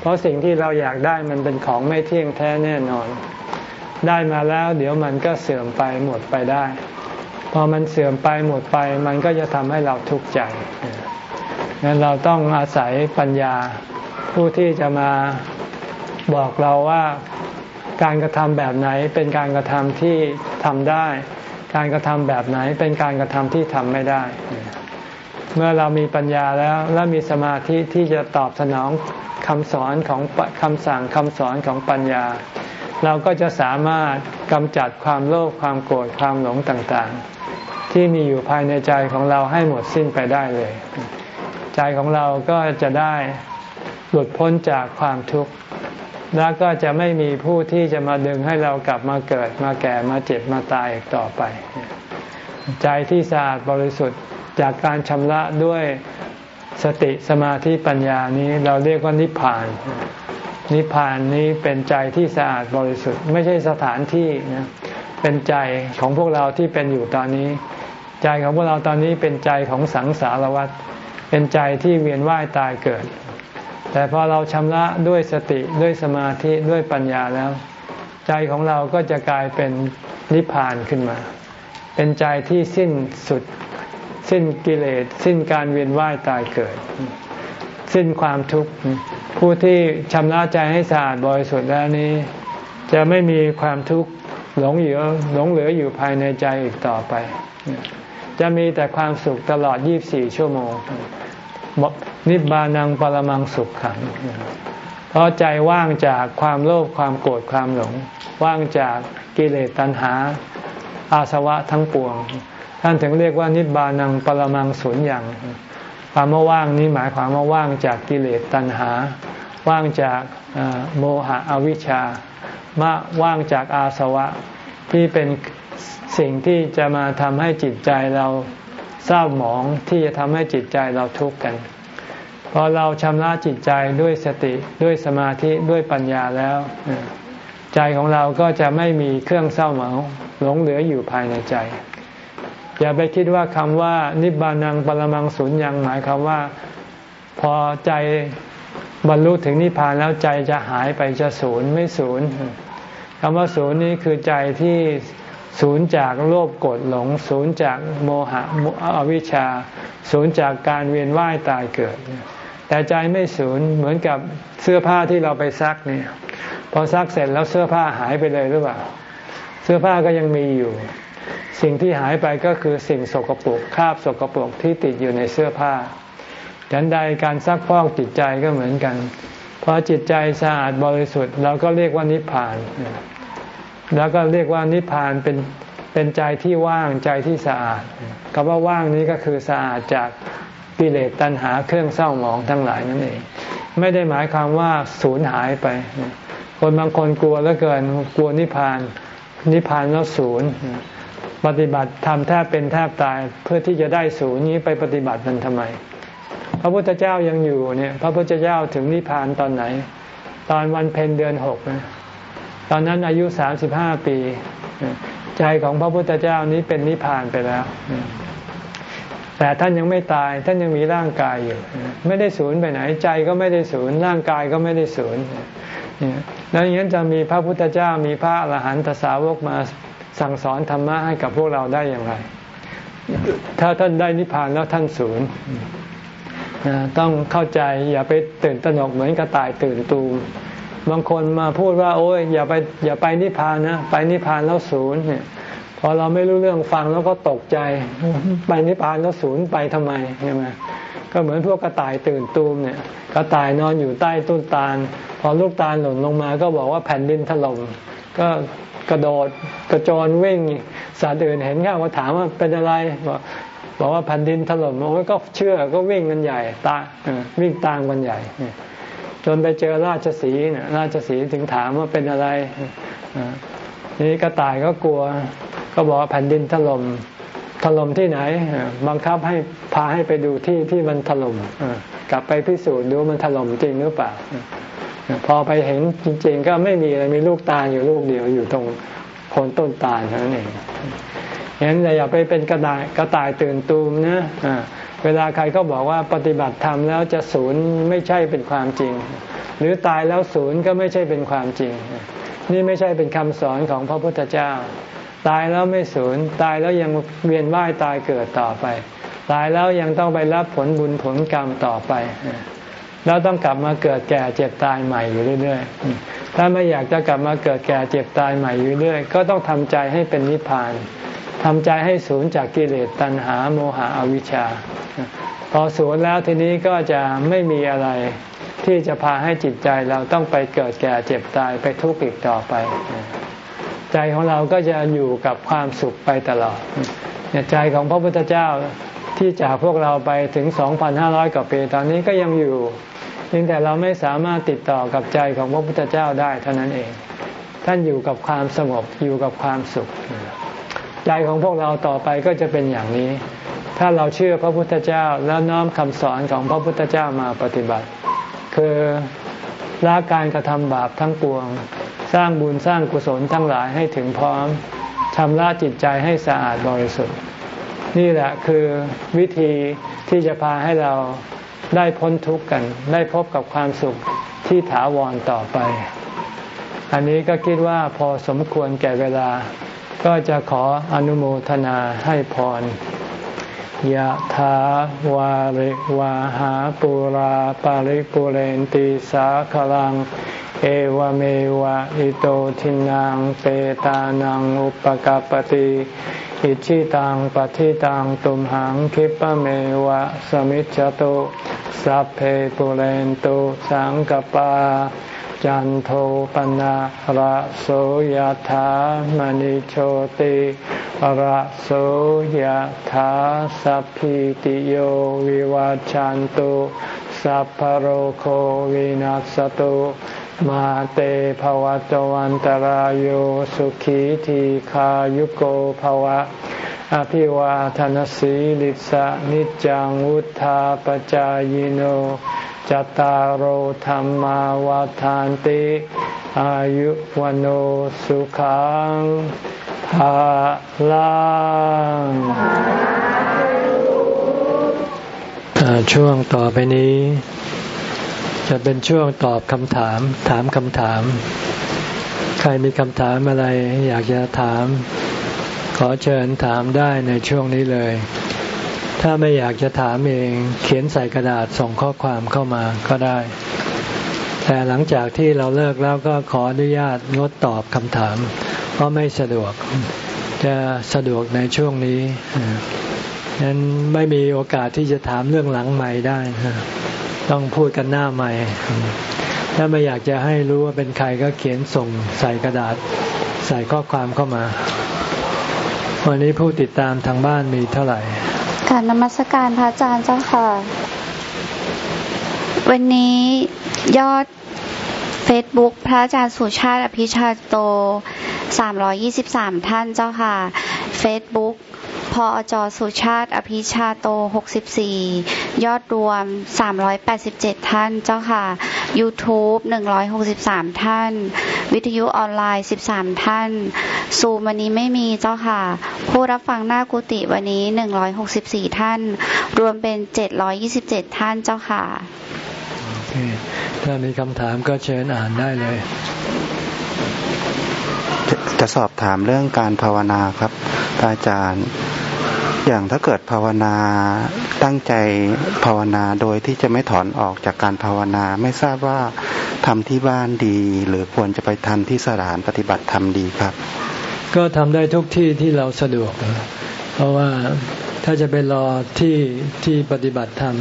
Speaker 1: เพราะสิ่งที่เราอยากได้มันเป็นของไม่เที่ยงแท้แน่นอน ได้มาแล้ว เดี๋ยวมันก็เสื่อมไปหมดไปได้ พอมันเสื่อมไปหมดไป มันก็จะทำให้เราทุกข์ใจงั้นเราต้องอาศัยปัญญาผู้ที่จะมาบอกเราว่า การกระทำแบบไหนเป็นการกระทำที่ทำได้ การกระทำแบบไหนเป็นการกระทำที่ทำไม่ได้ เมื่อเรามีปัญญาแล้วและมีสมาธิที่จะตอบสนองคำสอนของคำสั่งคำสอนของปัญญา เราก็จะสามารถกำจัดความโลภความโกรธความหลงต่างๆ ที่มีอยู่ภายในใจของเราให้หมดสิ้นไปได้เลย ใจของเราก็จะได้หลุดพ้นจากความทุกข์ แล้วก็จะไม่มีผู้ที่จะมาดึงให้เรากลับมาเกิดมาแก่มาเจ็บมาตายอีกต่อไป ใจที่สะอาดบริสุทธิ์จากการชำระด้วยสติสมาธิปัญญานี้เราเรียกว่านิพพาน นิพพานนี้เป็นใจที่สะอาดบริสุทธิ์ไม่ใช่สถานที่นะเป็นใจของพวกเราที่เป็นอยู่ตอนนี้ ใจของพวกเราตอนนี้เป็นใจของสังสารวัฏเป็นใจที่เวียนว่ายตายเกิด แต่พอเราชำระด้วยสติด้วยสมาธิด้วยปัญญาแล้ว ใจของเราก็จะกลายเป็นนิพพานขึ้นมา เป็นใจที่สิ้นสุด สิ้นกิเลส สิ้นการเวียนว่ายตายเกิด สิ้นความทุกข์ผู้ที่ชำระใจให้สะอาดบริสุทธิ์แล้วนี้ จะไม่มีความทุกข์หลงอยู่หลงเหลืออยู่ภายในใจอีกต่อไป จะมีแต่ความสุขตลอด 24 ชั่วโมง นิบานังปรมังสุขขัง เพราะใจว่างจากความโลภความโกรธความหลง ว่างจากกิเลสตัณหา อาสวะทั้งปวง ท่านถึงเรียกว่านิบานังปรมังสุญญ์ความว่างนี้หมายความว่าว่างจากกิเลสตัณหา ว่างจากโมหะอวิชชามาว่างจากอาสวะที่เป็นสิ่งที่จะมาทำให้จิตใจเรา เศร้าหมองที่จะทำให้จิตใจเราทุกข์กัน พอเราชำระจิตใจด้วยสติด้วยสมาธิด้วยปัญญาแล้ว ใจของเราก็จะไม่มีเครื่องเศร้าหมองหลงเหลืออยู่ภายในใจ อย่าไปคิดว่าคำว่า นิบานังปรมังสุญญังหมายความว่า พอใจบรรลุถึงนิพพานแล้วใจจะหายไปจะศูนย์ไม่ศูนย์คำว่าศูนย์นี้คือใจที่ ศูนย์จากโลภโกรธหลง ศูนย์จากโมหะอวิชชา ศูนย์จากการเวียนว่ายตายเกิด แต่ใจไม่ศูนย์เหมือนกับเสื้อผ้าที่เราไปซักเนี่ยพอซักเสร็จแล้วเสื้อผ้าหายไปเลยหรือเปล่า เสื้อผ้าก็ยังมีอยู่ สิ่งที่หายไปก็คือสิ่งสกปรกคราบสกปรกที่ติดอยู่ในเสื้อผ้าฉันใดการซักพอกจิตใจก็เหมือนกันพอจิตใจสะอาดบริสุทธิ์เราก็เรียกว่านิพพาน แล้วก็เรียกว่านิพพานเป็นเป็นใจที่ว่างใจที่สะอาดคำว่าว่างนี้ก็คือสะอาดจากกิเลสตัณหาเครื่องเศร้าหมองทั้งหลายนั่นเอง ไม่ได้หมายความว่าสูญหายไป คนบางคนกลัวแล้วเกินกลัวนิพพาน นิพพานแล้วศูนย์ปฏิบัติทำแทบเป็นแทบตายเพื่อที่จะได้ศูนย์นี้ไปปฏิบัติมันทำไม พระพุทธเจ้ายังอยู่เนี่ย พระพุทธเจ้าถึงนิพพานตอนไหน ตอนวันเพ็ญเดือนหก ตอนนั้นอายุสามสิบห้าปี ใจของพระพุทธเจ้านี้เป็นนิพพานไปแล้ว แต่ท่านยังไม่ตายท่านยังมีร่างกายอยู่ ไม่ได้สูญไปไหน ใจก็ไม่ได้สูญร่างกายก็ไม่ได้สูญแล้วอย่างนั้นจะมีพระพุทธเจ้ามีพระอรหันตสาวกมาสั่งสอนธรรมะให้กับพวกเราได้อย่างไร ถ้าท่านได้นิพพานแล้วท่านสูญต้องเข้าใจอย่าไปตื่นตระหนกเหมือนกระต่ายตื่นตูม บางคนมาพูดว่า โอ้ยอย่าไปอย่าไปนิพพานนะไปนิพพานแล้วศูนย์เนี่ยพอเราไม่รู้เรื่องฟังแล้วก็ตกใจ ไปนิพพานแล้วศูนย์ไปทำไมใช่ไหมก็เหมือนพวกกระต่ายตื่นตูมเนี่ยกระต่ายนอนอยู่ใต้ต้นตาล พอลูกตาลหล่นลงมาก็บอกว่าแผ่นดินถล่มก็กระโดดกระจนวิ่งสัตว์อื่นเห็นข้าวก็ถามว่าเป็นอะไรบอกบอกว่าแผ่นดินถล่มโอ้ก็เชื่อก็วิ่งกันใหญ่ตาวิ่งตามกันใหญ่ จนไปเจอราชสีเนี่ยราชสีถึงถามว่าเป็นอะไรนี่กระต่ายก็กลัว ก็บอกว่าแผ่นดินถล่มถล่มที่ไหนบังคับให้พาให้ไปดูที่ที่มันถล่มกลับไปพิสูจน์ดูมันถล่มจริงหรือเปล่าพอไปเห็นจริง ๆ ก็ไม่มีอะไรมีลูกตาลอยู่ลูกเดียวอยู่ตรงโคนต้นตาลเท่านั้นเองเห็นอย่าไปเป็นกระต่ายกระต่ายตื่นตูมนะ เวลาใครก็บอกว่าปฏิบัติธรรมแล้วจะศูนย์ไม่ใช่เป็นความจริง หรือตายแล้วศูนย์ก็ไม่ใช่เป็นความจริง นี่ไม่ใช่เป็นคำสอนของพระพุทธเจ้า ตายแล้วไม่ศูนย์ ตายแล้วยังเวียนว่ายตายเกิดต่อไป ตายแล้วยังต้องไปรับผลบุญผลกรรมต่อไปแล้วต้องกลับมาเกิดแก่เจ็บตายใหม่อยู่เรื่อยๆ ถ้าไม่อยากจะกลับมาเกิดแก่เจ็บตายใหม่อยู่เรื่อยก็ต้องทำใจให้เป็นนิพพาน ทำใจให้สูญจากกิเลสตัณหาโมหะอวิชชา พอสูญแล้วทีนี้ก็จะไม่มีอะไรที่จะพาให้จิตใจเราต้องไปเกิดแก่เจ็บตายไปทุกข์อีกต่อไป ใจของเราก็จะอยู่กับความสุขไปตลอดใจของพระพุทธเจ้าที่จากพวกเราไปถึง 2,500 กว่าปีตอนนี้ก็ยังอยู่เพียงแต่เราไม่สามารถติดต่อกับใจของพระพุทธเจ้าได้เท่านั้นเอง ท่านอยู่กับความสงบอยู่กับความสุข ใจของพวกเราต่อไปก็จะเป็นอย่างนี้ ถ้าเราเชื่อพระพุทธเจ้าแล้วน้อมคำสอนของพระพุทธเจ้ามาปฏิบัติ คือละการกระทำบาปทั้งปวง สร้างบุญสร้างกุศลทั้งหลายให้ถึงพร้อมชำระจิตใจให้สะอาดบริสุทธิ์ นี่แหละคือวิธีที่จะพาให้เราได้พ้นทุกข์กัน ได้พบกับความสุขที่ถาวรต่อไป อันนี้ก็คิดว่าพอสมควรแก่เวลา ก็จะขออนุโมทนาให้พรยะถาวาริวาหาปุราปาริปุเรนติสาคลัง เอวเมวะอิโตทินังเปตานังอุปกาปติอิชิตังปฏิตังตุมหังคิปะเมวะสมิจจตุสัพเพปุเรนตุสังกปา จันโทปนะระโสยธามณิโชติระโสยธาสัพพิติโยวิวาจันตุสัพพโรโควินัสตุมาเตภวัตวันตารโยสุขีทีขายุโกภวะ อภิวาทานสีลิสะนิจังวุธาปจายโน จตารโหธรรมวาทานติ อายุวันโอสุขังภาลังช่วงต่อไปนี้ จะเป็นช่วงตอบคำถาม ถามคำถาม ใครมีคำถามอะไรอยากจะถาม ขอเชิญถามได้ในช่วงนี้เลย ถ้าไม่อยากจะถามเองเขียนใส่กระดาษส่งข้อความเข้ามาก็ได้ แต่หลังจากที่เราเลิกแล้วก็ขออนุญาตงดตอบคำถาม เพราะไม่สะดวก จะสะดวกในช่วงนี้นั้นไม่มีโอกาสที่จะถามเรื่องหลังใหม่ได้ ต้องพูดกันหน้าใหม่ ถ้าไม่อยากจะให้รู้ว่าเป็นใครก็เขียนส่งใส่กระดาษ ใส่ข้อความเข้ามา วันนี้ผู้ติดตามทางบ้านมีเท่าไหร่
Speaker 2: การนมัสการพระอาจารย์เจ้าค่ะ วันนี้ยอดเฟซบุ๊กพระอาจารย์สุชาติอภิชาโต 323 ท่านเจ้าค่ะเฟซบุ๊ก พออจสุชาติอภิชาโต 64 ยอดรวม 387 ท่านเจ้าค่ะ YouTube 163 ท่าน วิทยุออนไลน์ 13 ท่าน ซูมวันนี้ไม่มีเจ้าค่ะ ผู้รับฟังหน้ากุฏิวันนี้ 164 ท่าน รวมเป็น 727 ท่านเจ้าค่ะ
Speaker 1: โอเค ถ้ามีคำถามก็เชิญอ่านได้เลย
Speaker 3: จะสอบถามเรื่องการภาวนาครับอาจารย์ อย่างถ้าเกิดภาวนาตั้งใจภาวนาโดยที่จะไม่ถอนออกจากการภาวนาไม่ทราบว่าทำที่บ้านดี หรือควรจะไปทำที่สถานปฏิบัติธรรมดีครับ
Speaker 1: ก็ทำได้ทุกที่ที่เราสะดวก เพราะว่าถ้าจะไปรอที่ที่ปฏิบัติธรรม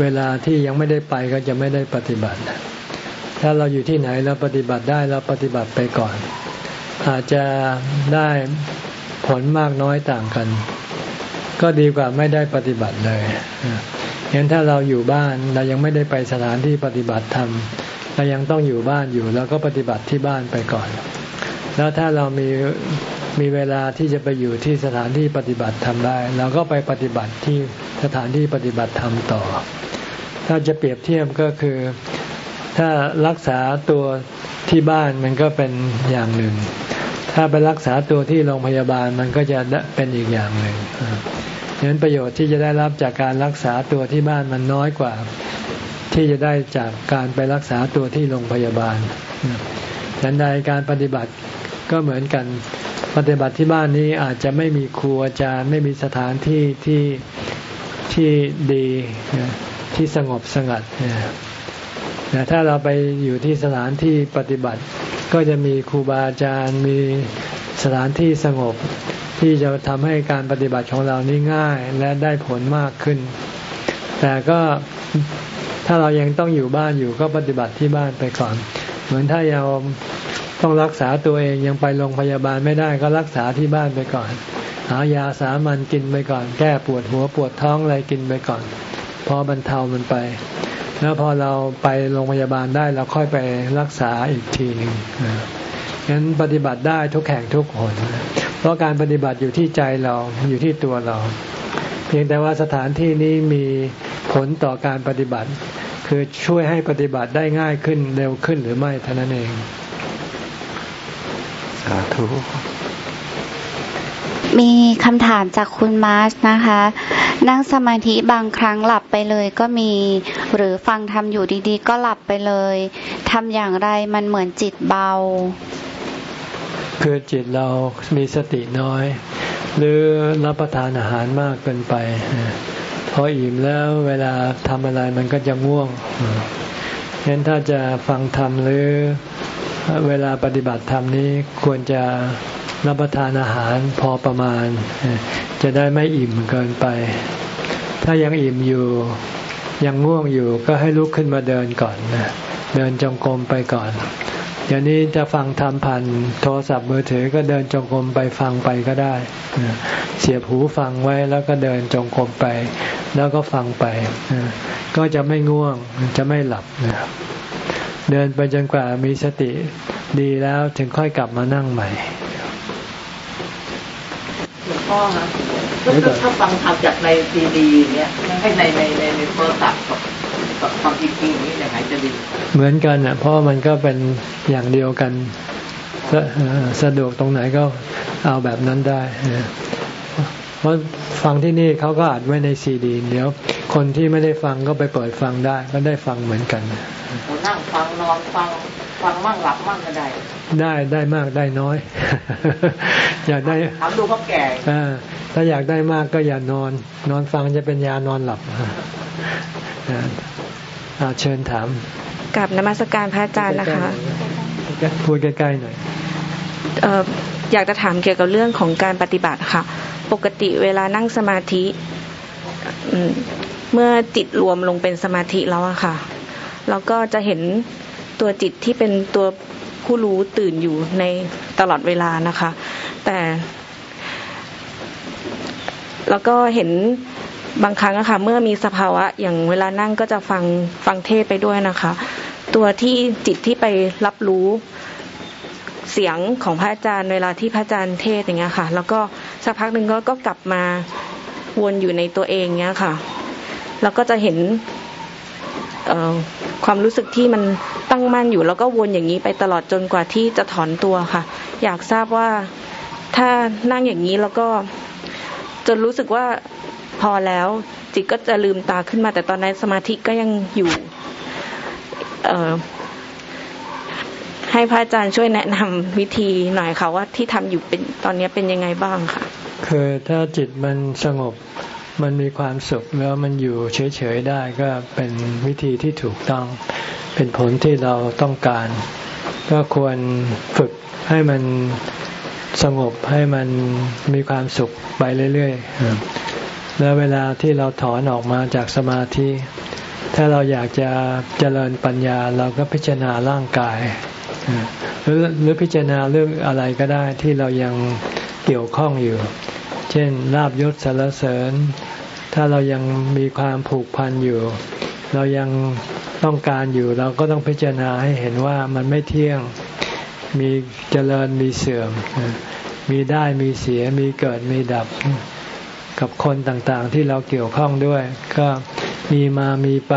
Speaker 1: เวลาที่ยังไม่ได้ไปก็จะไม่ได้ปฏิบัติ ถ้าเราอยู่ที่ไหนเราปฏิบัติได้เราปฏิบัติไปก่อน อาจจะได้ผลมากน้อยต่างกัน ก็ดีกว่าไม่ได้ปฏิบัติเลยเห็นถ้าเราอยู่บ้านเรายังไม่ได้ไปสถานที่ปฏิบัติธรรมเรายังต้องอยู่บ้านอยู่แล้วก็ปฏิบัติที่บ้านไปก่อน แล้วถ้าเรามีมีเวลาที่จะไปอยู่ที่สถานที่ปฏิบัติธรรมได้เราก็ไปปฏิบัติที่สถานที่ปฏิบัติธรรมต่อ ถ้าจะเปรียบเทียบก็คือ ถ้ารักษาตัวที่บ้านมันก็เป็นอย่างหนึ่ง ถ้าไปรักษาตัวที่โรงพยาบาลมันก็จะเป็นอีกอย่างหนึ่ง ฉะนั้นประโยชน์ที่จะได้รับจากการรักษาตัวที่บ้านมันน้อยกว่า ที่จะได้จากการไปรักษาตัวที่โรงพยาบาลดังใดการปฏิบัติก็เหมือนกันปฏิบัติที่บ้านนี้อาจจะไม่มีครูอาจารย์ไม่มีสถานที่ที่ที่ดีที่สงบสงัดแต่ถ้าเราไปอยู่ที่สถานที่ปฏิบัติ ก็จะมีครูบาอาจารย์มีสถานที่สงบ ที่จะทำให้การปฏิบัติของเรานี่ง่ายและได้ผลมากขึ้น แต่ก็ถ้าเรายังต้องอยู่บ้านอยู่ก็ปฏิบัติที่บ้านไปก่อน เหมือนถ้าเราต้องรักษาตัวเองยังไปโรงพยาบาลไม่ได้ก็รักษาที่บ้านไปก่อน หายาสามัญกินไปก่อน แก้ปวดหัวปวดท้องอะไรกินไปก่อน พอบรรเทามันไปแล้วพอเราไปโรงพยาบาลได้เราค่อยไปรักษาอีกทีหนึ่งงั้นปฏิบัติได้ทุกแห่งทุกคน เพราะการปฏิบัติอยู่ที่ใจเราอยู่ที่ตัวเรา เพียงแต่ว่าสถานที่นี้มีผลต่อการปฏิบัติ คือช่วยให้ปฏิบัติได้ง่ายขึ้นเร็วขึ้นหรือไม่เท่านั้นเอง
Speaker 3: สาธุ
Speaker 2: มีคำถามจากคุณมาร์ชนะคะ นั่งสมาธิบางครั้งหลับไปเลยก็มี หรือฟังทำอยู่ดีๆ ก็หลับไปเลยทำอย่างไรมันเหมือนจิตเบา
Speaker 1: คือจิตเรามีสติน้อย หรือรับประทานอาหารมากเกินไปพออิ่มแล้วเวลาทำอะไรมันก็จะง่วงเห็นถ้าจะฟังธรรมหรือเวลาปฏิบัติธรรมนี้ควรจะรับประทานอาหารพอประมาณ จะได้ไม่อิ่มเกินไป ถ้ายังอิ่มอยู่ยังง่วงอยู่ก็ให้ลุกขึ้นมาเดินก่อนเดินจงกรมไปก่อน เดี๋ยวนี้จะฟังทำผ่านโทรศัพท์มือถือก็เดินจงกรมไปฟังไปก็ได้ เสียบหูฟังไว้แล้วก็เดินจงกรมไป แล้วก็ฟังไป ก็จะไม่ง่วงจะไม่หลับ เดินไปจนกว่ามีสติดีแล้วถึงค่อยกลับมานั่งใหม่
Speaker 4: พ่อครับก็ถ้าฟังทำจากในซีดีเนี่ยให้ในในในในโทรศัพท์ กับกับฟังจริงๆนี้ยังไงจะดี
Speaker 1: เหมือนกันอะเพราะมันก็เป็นอย่างเดียวกันสะเอ่อสะดวกตรงไหนก็เอาแบบนั้นได้นะเพราะฟังที่นี่เขาก็อัดไว้ในซีดี เดี๋ยวคนที่ไม่ได้ฟังก็ไปเปิดฟังได้ ก็ได้ฟังเหมือนกัน
Speaker 4: ผมนั่งฟังนอนฟังฟังมั่งหลับมั่งก็ได้
Speaker 1: ได้ได้มากได้น้อย อยากได้
Speaker 4: ถามดูเขาแก่
Speaker 1: อ่าถ้าอยากได้มากก็อย่านอน นอนฟังจะเป็นยานอนหลับอ่าอ่า เชิญถาม
Speaker 5: กับนมัสการพระอาจารย์นะคะ
Speaker 1: พูดใกล้ๆหน่อย
Speaker 5: เอ่ออยากจะถามเกี่ยวกับเรื่องของการปฏิบัติค่ะ ปกติเวลานั่งสมาธิอืมเมื่อจิตรวมลงเป็นสมาธิแล้วอะค่ะ เราก็จะเห็นตัวจิตที่เป็นตัวผู้รู้ตื่นอยู่ในตลอดเวลานะคะ แต่ แล้วก็เห็น บางครั้งอะค่ะ เมื่อมีสภาวะอย่างเวลานั่งก็จะฟังฟังเทศไปด้วยนะคะ ตัวที่จิตที่ไปรับรู้เสียงของพระอาจารย์ เวลาที่พระอาจารย์เทศอย่างเงี้ยค่ะ แล้วก็สักพักหนึ่งก็ก็กลับมาวนอยู่ในตัวเองเงี้ยค่ะ แล้วก็จะเห็นเออความรู้สึกที่มันตั้งมั่นอยู่ แล้วก็วนอย่างนี้ไปตลอดจนกว่าที่จะถอนตัวค่ะ อยากทราบว่าถ้านั่งอย่างนี้แล้วก็จนรู้สึกว่า พอแล้วจิตก็จะลืมตาขึ้นมา แต่ตอนนั้นสมาธิก็ยังอยู่ให้พระอาจารย์ช่วยแนะนำวิธีหน่อยค่ะว่าที่ทำอยู่เป็นตอนนี้เป็นยังไงบ้างค่ะ
Speaker 1: คือถ้าจิตมันสงบมันมีความสุขแล้วมันอยู่เฉยๆได้ก็เป็นวิธีที่ถูกต้อง เป็นผลที่เราต้องการ ก็ควรฝึกให้มันสงบให้มันมีความสุขไปเรื่อยๆ แล้วเวลาที่เราถอนออกมาจากสมาธิ ถ้าเราอยากจะเจริญปัญญาเราก็พิจารณาร่างกาย หรือหรือพิจารณาเรื่องอะไรก็ได้ที่เรายังเกี่ยวข้องอยู่ เช่นลาบยศสารเสริญ ถ้าเรายังมีความผูกพันอยู่ เรายังต้องการอยู่เราก็ต้องพิจารณาให้เห็นว่ามันไม่เที่ยงมีเจริญมีเสื่อม มีได้มีเสียมีเกิดมีดับ กับคนต่างๆ ที่เราเกี่ยวข้องด้วย ก็มีมามีไป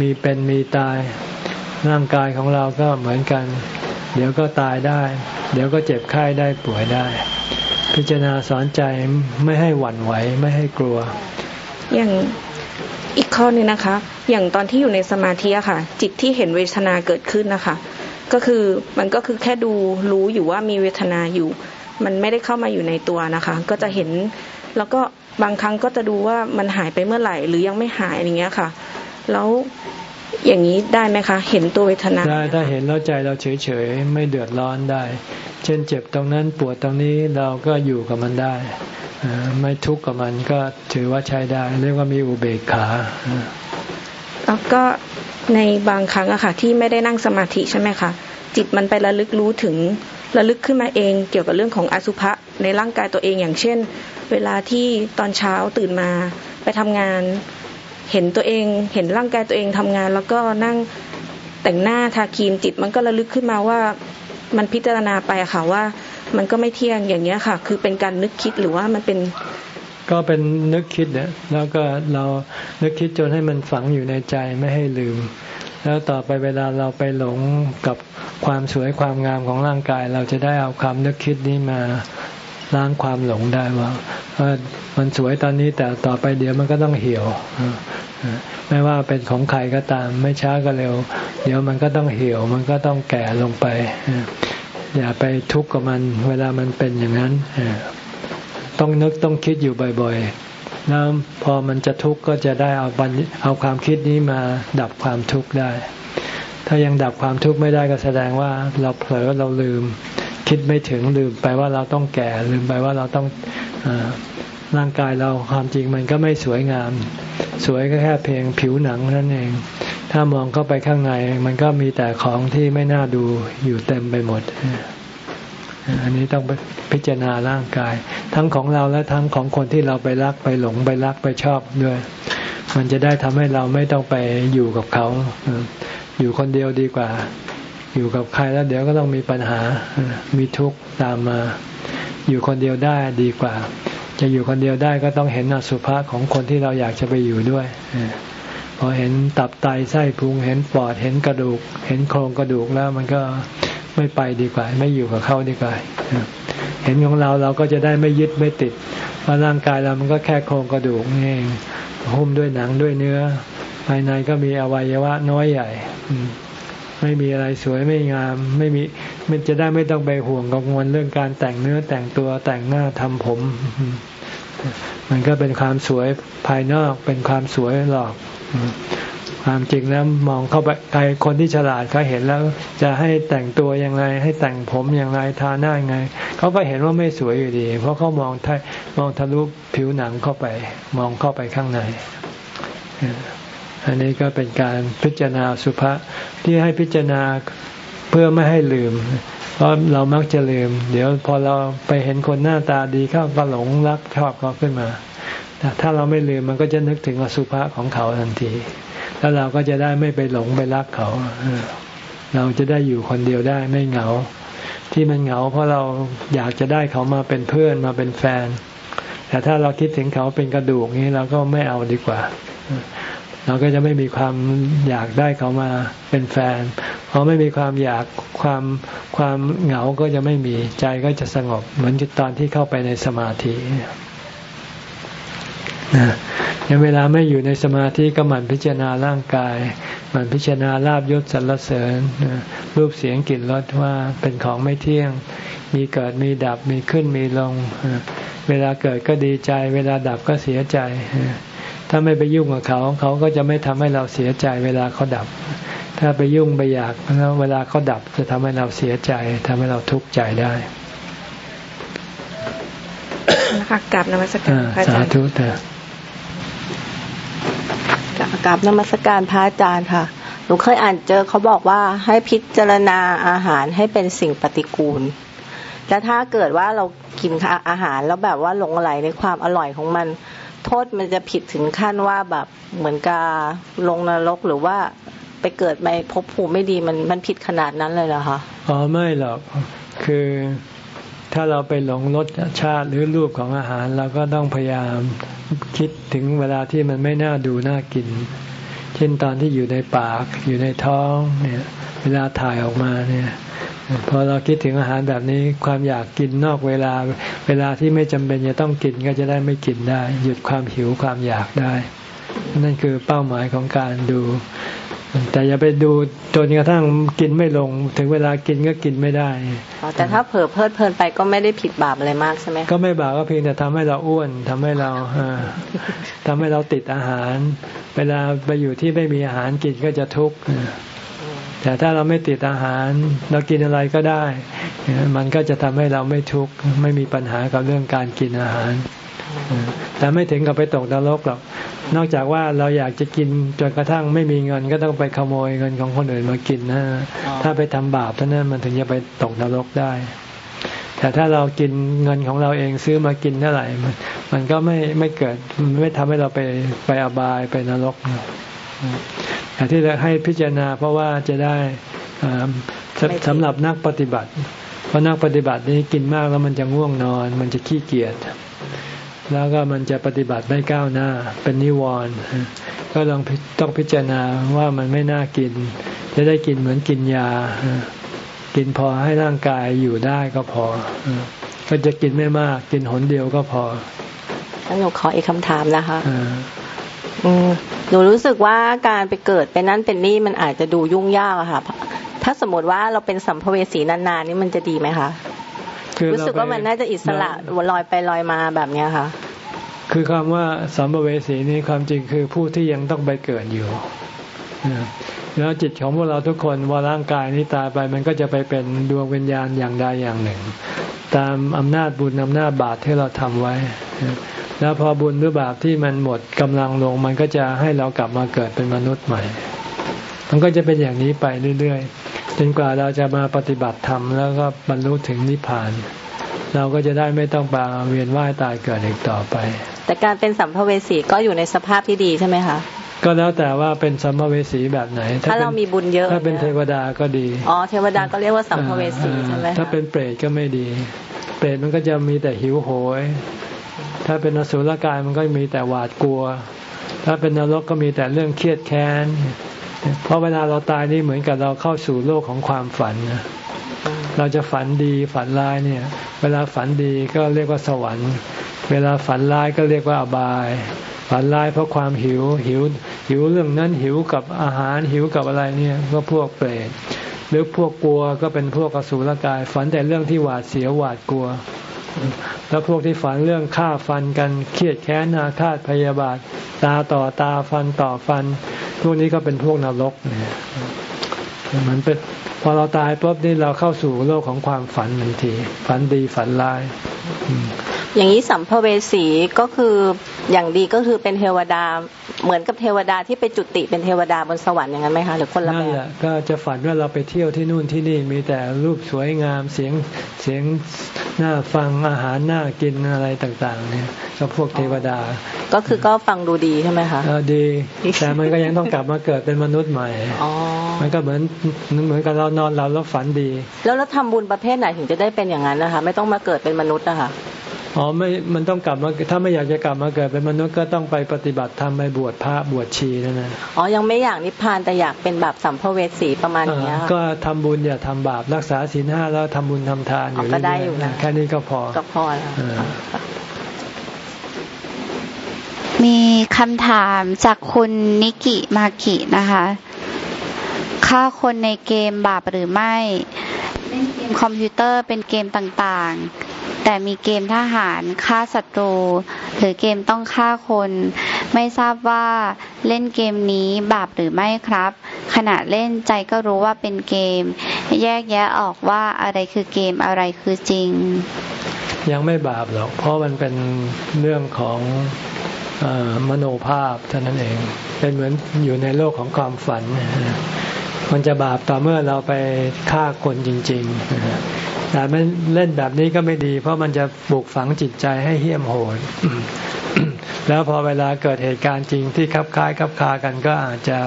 Speaker 1: มีเป็นมีตาย ร่างกายของเราก็เหมือนกัน เดี๋ยวก็ตายได้ เดี๋ยวก็เจ็บไข้ได้ป่วยได้ พิจารณาสอนใจไม่ให้หวั่นไหวไม่ให้กลัว
Speaker 5: อย่างอีกข้อหนึงนะคะ อย่างตอนที่อยู่ในสมาธิอะค่ะ จิตที่เห็นเวทนาเกิดขึ้นนะคะ ก็คือมันก็คือแค่ดูรู้อยู่ว่ามีเวทนาอยู่ มันไม่ได้เข้ามาอยู่ในตัวนะคะ ก็จะเห็น แล้วก็บางครั้งก็จะดูว่ามันหายไปเมื่อไหร่ หรือยังไม่หายอย่างเงี้ยค่ะ แล้วอย่างนี้ได้ไหมคะ เห็นตัวเวทนา
Speaker 1: ได้ถ้าเห็นแล้วใจเราเฉยๆไม่เดือดร้อนได้ เช่นเจ็บตรงนั้นปวดตรงนี้เราก็อยู่กับมันได้อ่าไม่ทุกข์กับมันก็ถือว่าใช้ได้ เรียกว่ามีอุเบกขาอ่า
Speaker 5: แล้วก็ในบางครั้งอะค่ะ ที่ไม่ได้นั่งสมาธิใช่ไหมคะจิตมันไประลึกรู้ถึง ระลึกขึ้นมาเองเกี่ยวกับเรื่องของอสุภะในร่างกายตัวเองอย่างเช่น เวลาที่ตอนเช้าตื่นมาไปทำงาน เห็นตัวเองเห็นร่างกายตัวเองทำงาน แล้วก็นั่งแต่งหน้าทาครีมจิตมันก็ระลึกขึ้นมาว่ามันพิจารณาไปค่ะว่ามันก็ไม่เที่ยงอย่างเงี้ยค่ะ คือเป็นการนึกคิดหรือว่ามันเป็น
Speaker 1: ก็เป็นนึกคิดเนี่ยแล้วก็เรานึกคิดจนให้มันฝังอยู่ในใจไม่ให้ลืม แล้วต่อไปเวลาเราไปหลงกับความสวยความงามของร่างกาย เราจะได้เอาความนึกคิดนี้มาล้างความหลงได้ว่ามันสวยตอนนี้แต่ต่อไปเดี๋ยวมันก็ต้องเหี่ยวไม่ว่าเป็นของใครก็ตาม ไม่ช้าก็เร็ว เดี๋ยวมันก็ต้องเหี่ยว มันก็ต้องแก่ลงไป อย่าไปทุกข์กับมัน เวลามันเป็นอย่างนั้นต้องนึกต้องคิดอยู่บ่อย ๆ แล้วพอมันจะทุกข์ก็จะได้เอาบัญเอาความคิดนี้มาดับความทุกข์ได้ ถ้ายังดับความทุกข์ไม่ได้ก็แสดงว่าเราเผลอเราลืม คิดไม่ถึงลืมไปว่าเราต้องแก่ลืมไปว่าเราต้องอร่างกายเราความจริงมันก็ไม่สวยงาม สวยก็แค่เพียงผิวหนังนั่นเอง ถ้ามองเข้าไปข้างในมันก็มีแต่ของที่ไม่น่าดูอยู่เต็มไปหมด อันนี้ต้องไปพิจารณาร่างกาย ทั้งของเราและทั้งของคนที่เราไปรักไปหลงไปรักไปชอบด้วย มันจะได้ทำให้เราไม่ต้องไปอยู่กับเขา อยู่คนเดียวดีกว่า อยู่กับใครแล้วเดี๋ยวก็ต้องมีปัญหา มีทุกข์ตามมา อยู่คนเดียวได้ดีกว่า จะอยู่คนเดียวได้ก็ต้องเห็นอสุภะของคนที่เราอยากจะไปอยู่ด้วยพอเห็นตับไตไส้พุงเห็นปอดเห็นกระดูก เห็นโครงกระดูกแล้วมันก็ ไม่ไปดีกว่า ไม่อยู่กับเขาดีกว่าเห็นของเราเราก็จะได้ไม่ยึดไม่ติดเพราะร่างกายเรามันก็แค่โครงกระดูกนี่เองหุ้มด้วยหนังด้วยเนื้อ ภายในก็มีอวัยวะน้อยใหญ่ไม่มีอะไรสวยไม่งาม ไม่มีมันจะได้ไม่ต้องไปห่วงกังวลเรื่องการแต่งเนื้อแต่งตัวแต่งหน้าทำผม มันก็เป็นความสวยภายนอกเป็นความสวยหลอก ความจริงแล้วมองเข้าไปใครคนที่ฉลาดเขาเห็นแล้ว จะให้แต่งตัวยังไง ให้แต่งผมอย่างไรทาหน้ายังไงเขาก็เห็นว่าไม่สวยอยู่ดี เพราะเขามองทมองทะลุผิวหนังเข้าไป มองเข้าไปข้างใน อันนี้ก็เป็นการพิจารณาสุภาษที่ให้พิจารณาเพื่อไม่ให้ลืม เพราะเรามักจะลืม เดี๋ยวพอเราไปเห็นคนหน้าตาดีเข้าก็หลงรักชอบเขาขึ้นมาถ้าเราไม่ลืมมันก็จะนึกถึงอสุภะของเขาทันที แล้วเราก็จะได้ไม่ไปหลงไปรักเขา เราจะได้อยู่คนเดียวได้ไม่เหงา ที่มันเหงา เพราะเราอยากจะได้เขามาเป็นเพื่อนมาเป็นแฟน แต่ถ้าเราคิดถึงเขาเป็นกระดูกนี้เราก็ไม่เอาดีกว่า เราก็จะไม่มีความอยากได้เขามาเป็นแฟนพอไม่มีความอยากความความเหงาก็จะไม่มีใจก็จะสงบ เหมือนตอนที่เข้าไปในสมาธิ นะเวลาไม่อยู่ในสมาธิก็หมั่นพิจารณาร่างกายหมั่นพิจารณาลาบยศสรรเสริญรูปเสียงกลิ่นรสว่าเป็นของไม่เที่ยง มีเกิดมีดับมีขึ้นมีลง เวลาเกิดก็ดีใจ เวลาดับก็เสียใจ ถ้าไม่ไปยุ่งกับเขา เขาก็จะไม่ทำให้เราเสียใจ เวลาเขาดับ ถ้าไปยุ่งไปอยากแล้วเวลาเขาดับจะทำให้เราเสียใจทำให้เราทุกข์ใจได้
Speaker 5: นะคะกลับนมัสการ
Speaker 1: พระอาจารย์สาธุเถอะ
Speaker 6: กราบนมัสการพระอาจารย์ค่ะ หนูเคยอ่านเจอเขาบอกว่าให้พิจารณาอาหารให้เป็นสิ่งปฏิกูล แล้วถ้าเกิดว่าเรากินอาหารแล้วแบบว่าหลงไหลในความอร่อยของมัน โทษมันจะผิดถึงขั้นว่าแบบเหมือนกาลงนรกหรือว่าไปเกิดไปพบภูมิไม่ดีมันมันผิดขนาดนั้นเลยเหรอคะ
Speaker 1: อ๋อไม่หรอก คือ ถ้าเราไปหลงรสชาติหรือรูปของอาหารเราก็ต้องพยายามคิดถึงเวลาที่มันไม่น่าดูน่ากิน เช่นตอนที่อยู่ในปากอยู่ในท้องเนี่ยเวลาถ่ายออกมาเนี่ยพอเราคิดถึงอาหารแบบนี้ความอยากกินนอกเวลาเวลาที่ไม่จำเป็นจะต้องกินก็จะได้ไม่กินได้ หยุดความหิวความอยากได้ นั่นคือเป้าหมายของการดู แต่อย่าไปดูจนกระทั่งกินไม่ลง ถึงเวลากินก็กินไม่ได้
Speaker 6: แต่ถ้าเผลอเพลิดเพลินไปก็ไม่ได้ผิดบาปอะไรมากใช่ไหม
Speaker 1: ก็ไม่บาปก็เพียงแต่ทำให้เราอ้วนทำให้เราทำให้เราติดอาหาร เวลาไปอยู่ที่ไม่มีอาหารกินก็จะทุกข์แต่ถ้าเราไม่ติดอาหาร เรากินอะไรก็ได้ มันก็จะทำให้เราไม่ทุกข์ไม่มีปัญหากับเรื่องการกินอาหาร แต่ไม่ถึงกับไปตกนรกหรอก นอกจากว่าเราอยากจะกินจนกระทั่งไม่มีเงินก็ต้องไปขโมยเงินของคนอื่นมากินนะถ้าไปทำบาปเท่านั้นมันถึงจะไปตกนรกได้ แต่ถ้าเรากินเงินของเราเองซื้อมากินเท่าไหร่มันมันก็ไม่ไม่เกิดไม่ทำให้เราไปไปอบายไปนรกแต่ที่จะให้พิจารณาเพราะว่าจะได้สำหรับนักปฏิบัติ เพราะนักปฏิบัตินี้กินมากแล้วมันจะง่วงนอน มันจะขี้เกียจ แล้วก็มันจะปฏิบัติไม่ก้าวหน้า เป็นนิวรณ์ก็ลองต้องพิจารณาว่ามันไม่น่ากิน จะได้กินเหมือนกินยา กินพอให้ร่างกายอยู่ได้ก็พอ ก็จะกินไม่มาก กินหนเดียวก็พอ
Speaker 6: แล้วหนูขออีกคำถามนะคะหนูรู้สึกว่าการไปเกิดเป็นนั่นเป็นนี่มันอาจจะดูยุ่งยากอะค่ะ ถ้าสมมติว่าเราเป็นสัมภเวสีนานๆนี่มันจะดีไหมคะ รู้สึกว่ามันน่าจะอิสระลอยไปลอยมาแบบเนี้ยค่ะ
Speaker 1: คือคำว่าสัมภเวสีนี้ความจริงคือผู้ที่ยังต้องไปเกิดอยู่แล้วจิตของพวกเราทุกคนว่าร่างกายนี้ตายไปมันก็จะไปเป็นดวงวิญญาณอย่างใดอย่างหนึ่ง ตามอำนาจบุญอำนาจบาปที่เราทำไว้ แล้วพอบุญหรือบาปที่มันหมดกำลังลง มันก็จะให้เรากลับมาเกิดเป็นมนุษย์ใหม่ มันก็จะเป็นอย่างนี้ไปเรื่อย จนกว่าเราจะมาปฏิบัติธรรมแล้วก็บรรลุถึงนิพพาน เราก็จะได้ไม่ต้องไปเวียนว่ายตายเกิดอีกต่อไป
Speaker 6: แต่การเป็นสัมภเวสีก็อยู่ในสภาพที่ดีใช่ไหมคะ
Speaker 1: ก็แล้วแต่ว่าเป็นสัมภเวสีแบบไหน
Speaker 6: ถ้าเรามีบุญเยอะ
Speaker 1: ถ้าเป็นเทวดาก็ดี
Speaker 6: อ๋อเทวดาก็เรียกว่าสัมภเวสีใช่ไหม
Speaker 1: ถ้าเป็นเปรตก็ไม่ดี เปรตมันก็จะมีแต่หิวโหย ถ้าเป็นอสุรกายมันก็มีแต่หวาดกลัว ถ้าเป็นนรกก็มีแต่เรื่องเครียดแค้น เพราะเวลาเราตายนี่เหมือนกับเราเข้าสู่โลกของความฝันนะเราจะฝันดีฝันร้ายเนี่ย เวลาฝันดีก็เรียกว่าสวรรค์ เวลาฝันร้ายก็เรียกว่าอบาย ฝันร้ายเพราะความหิวหิว หิวเรื่องนั้นหิวกับอาหารหิวกับอะไรเนี่ยก็พวกเปรตหรือพวกกลัวก็เป็นพวกอสูรกาย ฝันแต่เรื่องที่หวาดเสียวหวาดกลัว แล้วพวกที่ฝันเรื่องฆ่าฟันกันเครียดแค้นอาฆาตพยาบาท ตาต่อตาฟันต่อฟัน พวกนี้ก็เป็นพวกนรกเนี่ยมันเป็นพอเราตายปุ๊บนี่เราเข้าสู่โลกของความฝันทันที ฝันดีฝันร้าย
Speaker 6: อย่างนี้สัมภเวสีก็คืออย่างดีก็คือเป็นเทวดาเหมือนกับเทวดาที่ไปจุติเป็นเทวดาบนสวรรค์อย่างนั้นไหมคะหรือคนละแบบนั่นแหละ
Speaker 1: ก็จะฝันว่าเราไปเที่ยวที่นู่นที่นี่มีแต่รูปสวยงามเสียงเสียงน่าฟังอาหารน่ากินอะไรต่างๆเนี่ยก็พวกเทวดา
Speaker 6: ก็คือก็ฟังดูดีใช่ไหมคะ
Speaker 1: ดีแต่มันก็ยังต้องกลับมาเกิดเป็นมนุษย์ใหม่มันก็เหมือนเหมือนกับเรานอนเราแล้วฝันดี
Speaker 6: แล้วเราทำบุญประเภทไหนถึงจะได้เป็นอย่างนั้นนะคะ ไม่ต้องมาเกิดเป็นมนุษย์นะคะ
Speaker 1: อ๋อไม่มันต้องกลับมาถ้าไม่อยากจะกลับมาเกิดเป็นมนุษย์ก็ต้องไปปฏิบัติธรรมไปบวชพระบวชชีนั่นนะ
Speaker 6: อ๋อยังไม่อยากนิพพานแต่อยากเป็นแบบสัมภเวสีประมาณนี้ค่ะ
Speaker 1: ก็ทำบุญอย่าทำบาปรักษาศีลห้าแล้วทำบุญทำทานอยู่
Speaker 6: ก็ได้อยู่นะ
Speaker 1: แค่นี้ก็พอ
Speaker 6: ก็พอแล้ว
Speaker 2: มีคำถามจากคุณนิกิมากินะคะฆ่าคนในเกมบาปหรือไม่เล่นเกมคอมพิวเตอร์เป็นเกมต่าง แต่มีเกมทหารฆ่าศัตรู หรือเกมต้องฆ่าคน ไม่ทราบว่าเล่นเกมนี้บาปหรือไม่ครับ ขณะเล่นใจก็รู้ว่าเป็นเกม แยกแยะออกว่าอะไรคือเกมอะไรคือจริง
Speaker 1: ยังไม่บาปหรอกเพราะมันเป็นเรื่องของอมโนภาพเท่านั้นเอง เป็นเหมือนอยู่ในโลกของความฝัน มันจะบาปต่อเมื่อเราไปฆ่าคนจริง ๆ แต่มันเล่นแบบนี้ก็ไม่ดี เพราะมันจะปลูกฝังจิตใจให้เหี้ยมโหดแล้วพอเวลาเกิดเหตุการณ์จริงที่คับคล้ายคับคากันก็อาจจะ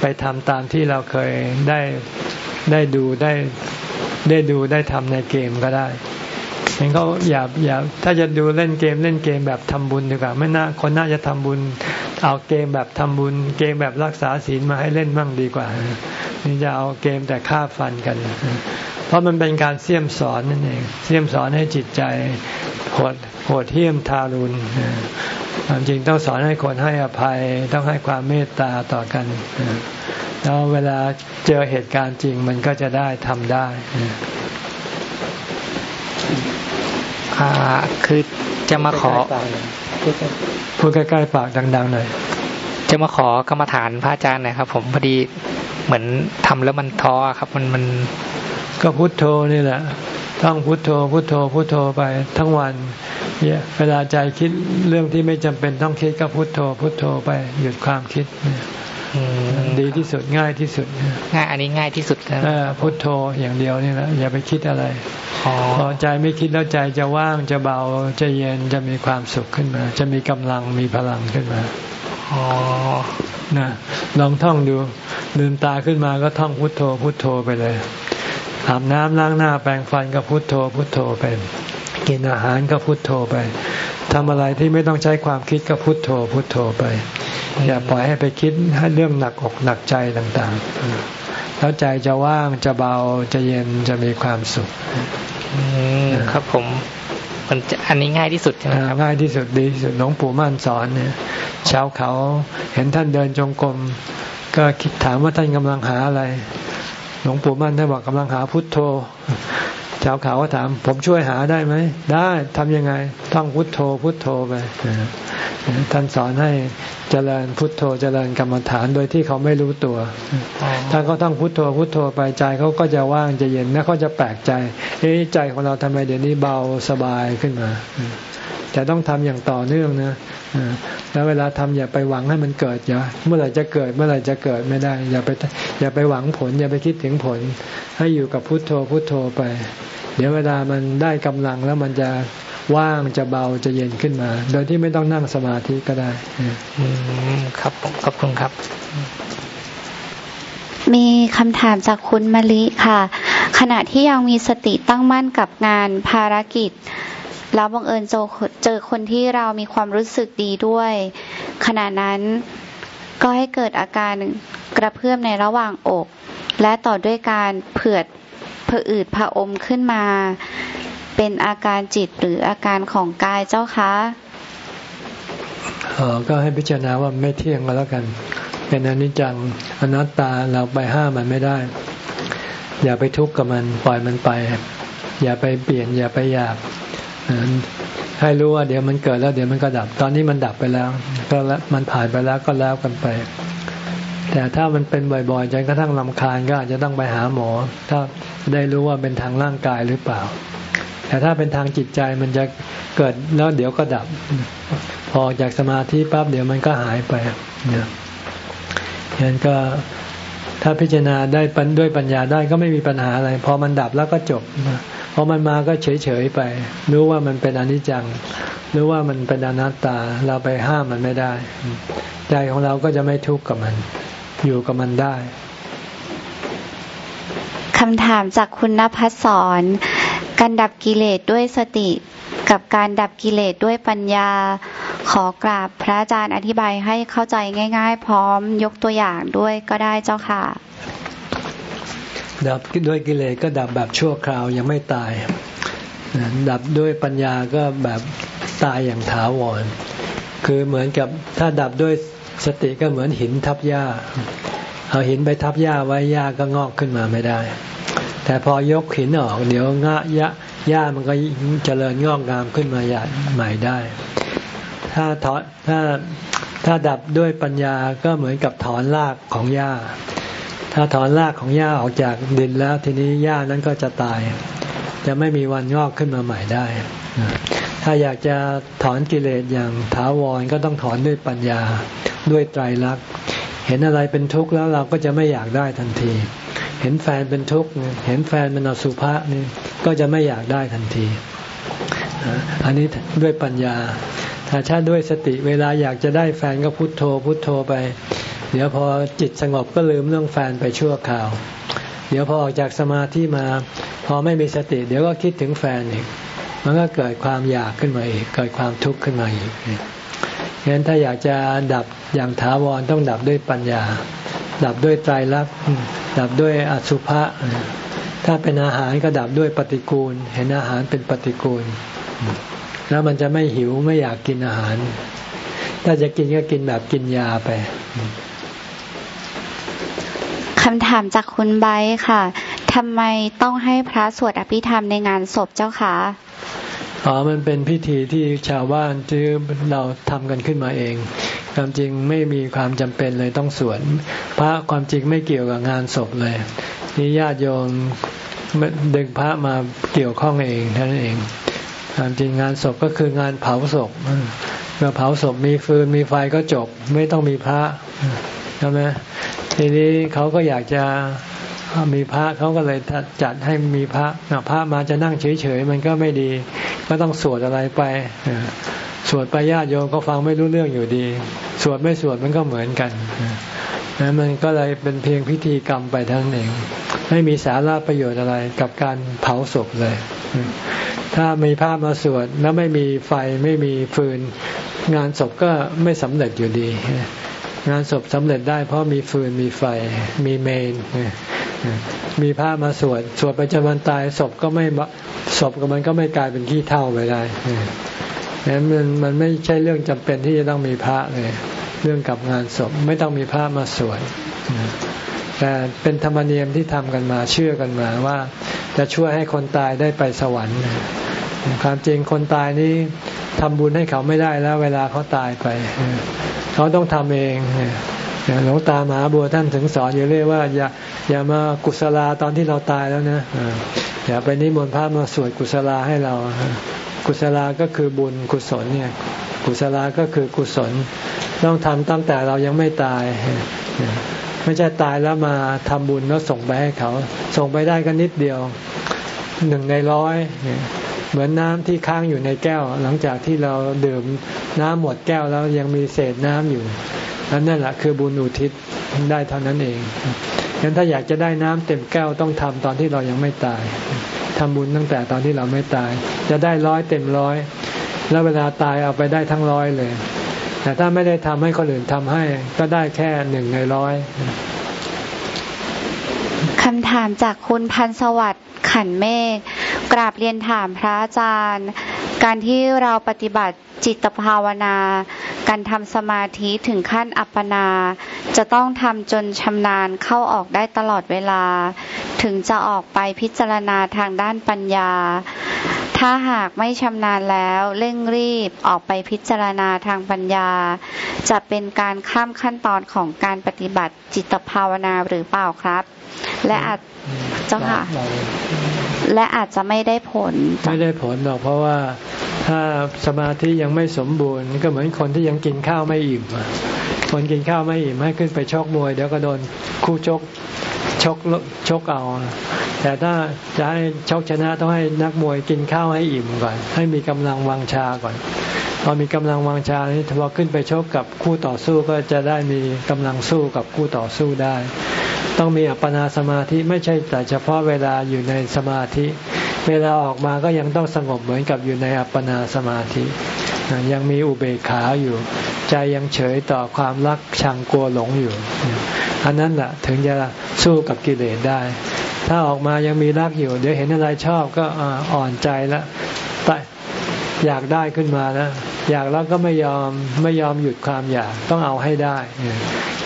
Speaker 1: ไปทำตามที่เราเคยได้ได้ดูได้ได้ดูได้ทำในเกมก็ได้เห็นเขาอย่าอย่าถ้าจะดูเล่นเกมเล่นเกมแบบทำบุญดีกว่าไม่น่าคนน่าจะทำบุญ เอาเกมแบบทำบุญ เกมแบบรักษาศีลมาให้เล่นบ้างดีกว่า นี่จะเอาเกมแต่ฆ่าฟันกัน เพราะมันเป็นการเสี่ยมสอนนั่นเองเสี่ยมสอนให้จิตใจโหดโหดเที่ยมทารุณความจริงต้องสอนให้คนให้อภัยต้องให้ความเมตตาต่อกันแล้วเวลาเจอเหตุการณ์จริงมันก็จะได้ทำได้
Speaker 7: คือจะมาขอ
Speaker 1: พูดใกล้ๆปากดัง ๆ หน่อย
Speaker 7: จะมาขอกรรมฐานพระอาจารย์นะครับ ผมพอดีเหมือนทำแล้วมันท้อครับ มันมัน
Speaker 1: ก็พุทโธนี่แหละต้องพุทโธพุทโธพุทโธไปทั้งวันเนี่ยเวลาใจคิดเรื่องที่ไม่จำเป็นต้องคิดก็พุทโธ พุทโธไปหยุดความคิดดีที่สุดง่ายที่สุด
Speaker 7: ง่ายอันนี้ง่ายที่สุด
Speaker 1: นะพุทโธอย่างเดียวนี่แหละอย่าไปคิดอะไรพอใจไม่คิดแล้วใจจะว่างจะเบาจะเย็นจะมีความสุขขึ้นมา จะมีกำลังมีพลังขึ้นมาอ๋อนะลองท่องดูลืมตาขึ้นมาก็ท่องพุทโธพุทโธไปเลย อาบน้ำล้างหน้าแปรงฟันก็พุโทโธพุโทโธไปกินอาหารก็พุโทโธไปทำอะไรที่ไม่ต้องใช้ความคิดก็พุโทโธพุโทโธไป อย่าปล่อยให้ไปคิดให้เรื่องหนักอกหนักใจต่างๆ แล้วใจจะว่างจะเบาจะเย็นจะมีความสุข
Speaker 7: ครับผมมันอันนี้ง่ายที่สุดใช่ไหมครับ
Speaker 1: ง่ายที่สุดดีที่สุดหลวงปู่มั่นสอนเนี่ยชาวเขาเห็นท่านเดินจงกรมก็คิดถามว่าท่านกำลังหาอะไร หลวงปู่มั่นท่านบอกกำลังหาพุทโธชาวเขาก็ถาม ผมช่วยหาได้ไหม ได้ทำยังไง ต้องพุทโธ พุทโธไปท่านสอนให้เจริญพุทโธเจริญกรรมฐานโดยที่เขาไม่รู้ตัว ถ้าเขาต้องพุทโธพุทโธไปใจเขาก็จะว่างจะเย็นแล้วเขาจะแปลกใจเอ้ใจของเราทำไมเดี๋ยวนี้เบาสบายขึ้นมา แต่ต้องทำอย่างต่อเนื่องนะแล้วเวลาทำอย่าไปหวังให้มันเกิดอย่าเมื่อไหร่จะเกิดเมื่อไหร่จะเกิดไม่ได้ อย่าไปอย่าไปหวังผล อย่าไปคิดถึงผล ให้อยู่กับพุทโธพุทโธไป เดี๋ยวเวลามันได้กำลังแล้วมันจะว่างจะเบาจะเย็นขึ้นมา โดยที่ไม่ต้องนั่งสมาธิก็ได้
Speaker 7: ครับขอบคุณครับ
Speaker 2: มีคำถามจากคุณมะลิค่ะ ขณะที่ยังมีสติตั้งมั่นกับงานภารกิจ แล้วบังเอิญเจอคนที่เรามีความรู้สึกดีด้วย ขณะนั้นก็ให้เกิดอาการกระเพื่อมในระหว่างอก และต่อด้วยการเผือดผะอืดผะอมขึ้นมา เป็นอาการจิตหรืออาการของกายเจ้าคะ
Speaker 1: ออก็ให้พิจารณาว่าไม่เที่ยงก็แล้วกัน เป็นอนิจจังอนัตตาเราไปห้ามมันไม่ได้ อย่าไปทุกข์กับมันปล่อยมันไป อย่าไปเปลี่ยนอย่าไปอยาก ให้รู้ว่าเดี๋ยวมันเกิดแล้วเดี๋ยวมันก็ดับ ตอนนี้มันดับไปแล้ว ก็แล้วมันผ่านไปแล้วก็แล้วกันไป แต่ถ้ามันเป็นบ่อยๆจนกระทั่งลำคาญก็อาจจะต้องไปหาหมอ ถ้าได้รู้ว่าเป็นทางร่างกายหรือเปล่า แต่ถ้าเป็นทางจิตใจมันจะเกิดแล้วเดี๋ยวก็ดับ พอจากสมาธิปั๊บเดี๋ยวมันก็หายไปเนี่ยงั้นก็ถ้าพิจารณาได้ด้วยปัญญาได้ก็ไม่มีปัญหาอะไร พอมันดับแล้วก็จบ อมันมาก็เฉยๆไป รู้ว่ามันเป็นอนิจจัง รู้ว่ามันเป็นอนัตตา เราไปห้ามมันไม่ได้ ใจของเราก็จะไม่ทุกข์กับมัน อยู่กับมันได้
Speaker 2: คำถามจากคุณนภัสสรการดับกิเลสด้วยสติ กับการดับกิเลสด้วยปัญญา ขอกราบพระอาจารย์อธิบายให้เข้าใจง่าย ๆ พร้อมยกตัวอย่างด้วยก็ได้เจ้าค่ะ
Speaker 1: ดับด้วยกิเลสก็ดับแบบชั่วคราวยังไม่ตาย ดับด้วยปัญญาก็แบบตายอย่างถาวร คือเหมือนกับถ้าดับด้วยสติก็เหมือนหินทับหญ้า เอาหินไปทับหญ้าไว้หญ้าก็งอกขึ้นมาไม่ได้ แต่พอยกหินออกเดี๋ยวงะยะหญ้ามันก็เจริญงอกงามขึ้นมาใหม่ได้ ถ้าถอนถ้าถ้าดับด้วยปัญญาก็เหมือนกับถอนรากของหญ้า ถ้าถอนรากของหญ้าออกจากดินแล้วทีนี้หญ้านั้นก็จะตาย จะไม่มีวันงอกขึ้นมาใหม่ได้ ถ้าอยากจะถอนกิเลสอย่างถาวรก็ต้องถอนด้วยปัญญาด้วยไตรลักษณ์เห็นอะไรเป็นทุกข์แล้วเราก็จะไม่อยากได้ทันที เห็นแฟนเป็นทุกข์เห็นแฟนเป็นอสุภะนี่ก็จะไม่อยากได้ทันที อันนี้ด้วยปัญญาถ้าชาด้วยสติเวลาอยากจะได้แฟนก็พุโทโธพุโทโธไป เดี๋ยวพอจิตสงบก็ลืมเรื่องแฟนไปชั่วคราว เดี๋ยวพอออกจากสมาธิมา พอไม่มีสติ เดี๋ยวก็คิดถึงแฟนอีก มันก็เกิดความอยากขึ้นมาอีก เกิดความทุกข์ขึ้นมาอีกงั้นถ้าอยากจะดับอย่างถาวรต้องดับด้วยปัญญา ดับด้วยไตรลักษณ์ดับด้วยอสุภะถ้าเป็นอาหารก็ดับด้วยปฏิกูล เห็นอาหารเป็นปฏิกูล แล้วมันจะไม่หิวไม่อยากกินอาหาร ถ้าจะกินก็กินแบบกินยาไป
Speaker 2: คำถามจากคุณไบค่ะทำไมต้องให้พระสวดอภิธรรมในงานศพเจ้าคะ
Speaker 1: อ๋อ มันเป็นพิธีที่ชาวบ้านที่เราทำกันขึ้นมาเอง ความจริงไม่มีความจำเป็นเลยต้องสวด พระความจริงไม่เกี่ยวกับงานศพเลย นี่ญาติโยมดึงพระมาเกี่ยวข้องเองท่านเอง ความจริงงานศพก็คืองานเผาศพ เมื่อเผาศพมีฟืนมีไฟก็จบ ไม่ต้องมีพระใช่ไหม ทีนี้เขาก็อยากจะมีพระเขาก็เลยจัดให้มีพระพระมาจะนั่งเฉยๆมันก็ไม่ดี ก็ต้องสวดอะไรไปสวดไปญาติโยมก็ฟังไม่รู้เรื่องอยู่ดี สวดไม่สวดมันก็เหมือนกันนะมันก็เลยเป็นเพียงพิธีกรรมไปทั้งเอง ไม่มีสาระประโยชน์อะไรกับการเผาศพเลย ถ้ามีพระมาสวดแล้วไม่มีไฟไม่มีฟืน งานศพก็ไม่สำเร็จอยู่ดี งานศพสำเร็จได้เพราะมีฟืนมีไฟมีเมน มีพระมาสวด สวดไปจนวันตายศพก็ไม่ศพกับมันก็ไม่กลายเป็นขี้เท่าไปได้นั้นมันมันไม่ใช่เรื่องจำเป็นที่จะต้องมีพระเลย เรื่องกับงานศพไม่ต้องมีพระมาสวดแต่เป็นธรรมเนียมที่ทำกันมาเชื่อกันมาว่า จะช่วยให้คนตายได้ไปสวรรค์ความจริงคนตายนี้ทำบุญให้เขาไม่ได้แล้ว เวลาเขาตายไป เขาต้องทำเองหลวงตามหาบัวท่านถึงสอนอยู่เรื่อยว่า อย่าอย่ามากุศลาตอนที่เราตายแล้วนะอย่าไปนิมนต์พระมาสวดกุศลาให้เรา กุศลาก็คือบุญกุศลเนี่ย กุศลาก็คือกุศล ต้องทำตั้งแต่เรายังไม่ตายไม่ใช่ตายแล้วมาทำบุญแล้วส่งไปให้เขา ส่งไปได้ก็นิดเดียวหนึ่งในร้อยเหมือนน้ำที่ค้างอยู่ในแก้ว หลังจากที่เราดื่ม น้ำหมดแก้วแล้วยังมีเศษน้ำอยู่นั่นแหละคือบุญอุทิศได้เท่านั้นเองงั้นถ้าอยากจะได้น้ำเต็มแก้วต้องทำตอนที่เรายังไม่ตายทำบุญตั้งแต่ตอนที่เราไม่ตาย จะได้ร้อยเต็มร้อย แล้วเวลาตายเอาไปได้ทั้งร้อยเลย แต่ถ้าไม่ได้ทำให้คนอื่นทำให้ ก็ได้แค่หนึ่งในร้อย
Speaker 2: คำถามจากคุณพันสวัสดิ์ขันเมฆกราบเรียนถามพระอาจารย์ การที่เราปฏิบัติจิตภาวนา การทำสมาธิถึงขั้นอัปปนา จะต้องทำจนชำนาญเข้าออกได้ตลอดเวลา ถึงจะออกไปพิจารณาทางด้านปัญญา ถ้าหากไม่ชำนาญแล้วเร่งรีบออกไปพิจารณาทางปัญญา จะเป็นการข้ามขั้นตอนของการปฏิบัติจิตภาวนาหรือเปล่าครับ และอาจเจ้าค่ะและอาจจะไม่ได้ผล
Speaker 1: ไม่ได้ผลหรอกเพราะว่าถ้าสมาธิยังไม่สมบูรณ์ ก็เหมือนคนที่ยังกินข้าวไม่อิ่ม คนกินข้าวไม่อิ่มให้ขึ้นไปชกมวย เดี๋ยวก็โดนคู่ชกชกชกเอา แต่ถ้าจะให้ชกชนะต้องให้นักมวยกินข้าวให้อิ่มก่อน ให้มีกำลังวังชาก่อน พอมีกำลังวังชานี้พอขึ้นไปชกกับคู่ต่อสู้ก็จะได้มีกำลังสู้กับคู่ต่อสู้ได้ ต้องมีอัปปนาสมาธิไม่ใช่แต่เฉพาะเวลาอยู่ในสมาธิ เวลาออกมาก็ยังต้องสงบเหมือนกับอยู่ในอัปปนาสมาธิ ยังมีอุเบกขาอยู่ ใจยังเฉยต่อความรักชังกลัวหลงอยู่ อันนั้นแหละถึงจะสู้กับกิเลสได้ ถ้าออกมายังมีรักอยู่ เดี๋ยวเห็นอะไรชอบก็อ่อนใจแล้วแต่อยากได้ขึ้นมาแล้วอยากแล้วก็ไม่ยอมไม่ยอมหยุดความอยากต้องเอาให้ได้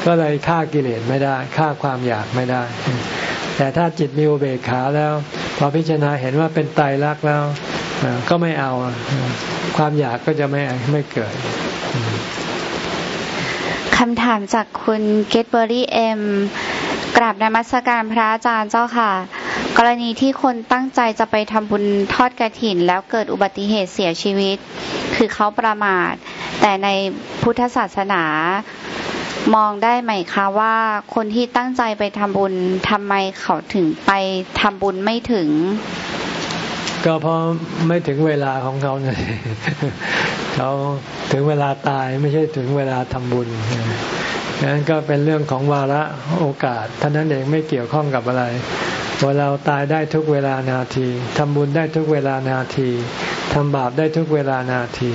Speaker 1: ก็เลยฆ่ากิเลสไม่ได้ฆ่าความอยากไม่ได้ แต่ถ้าจิตมีอุเบกขาแล้ว พอพิจารณาเห็นว่าเป็นไตรลักษณ์แล้ว ก็ไม่เอาความอยากก็จะไม่ไม่เกิด
Speaker 2: คำถามจากคุณเกตเบอรี่เอ็มกราบนมัสการพระอาจารย์เจ้าค่ะ กรณีที่คนตั้งใจจะไปทำบุญทอดกระถิน แล้วเกิดอุบัติเหตุเสียชีวิต คือเขาประมาท แต่ในพุทธศาสนามองได้ไหมคะว่าคนที่ตั้งใจไปทำบุญทำไมเขาถึงไปทำบุญไม่ถึง
Speaker 1: ก็เพราะไม่ถึงเวลาของเขาเนี่ยเขาถึงเวลาตายไม่ใช่ถึงเวลาทำบุญนั้นก็เป็นเรื่องของวาระโอกาสท่านั้นเองไม่เกี่ยวข้องกับอะไรว่าเราตายได้ทุกเวลานาทีทำบุญได้ทุกเวลานาทีทำบาปได้ทุกเวลานาที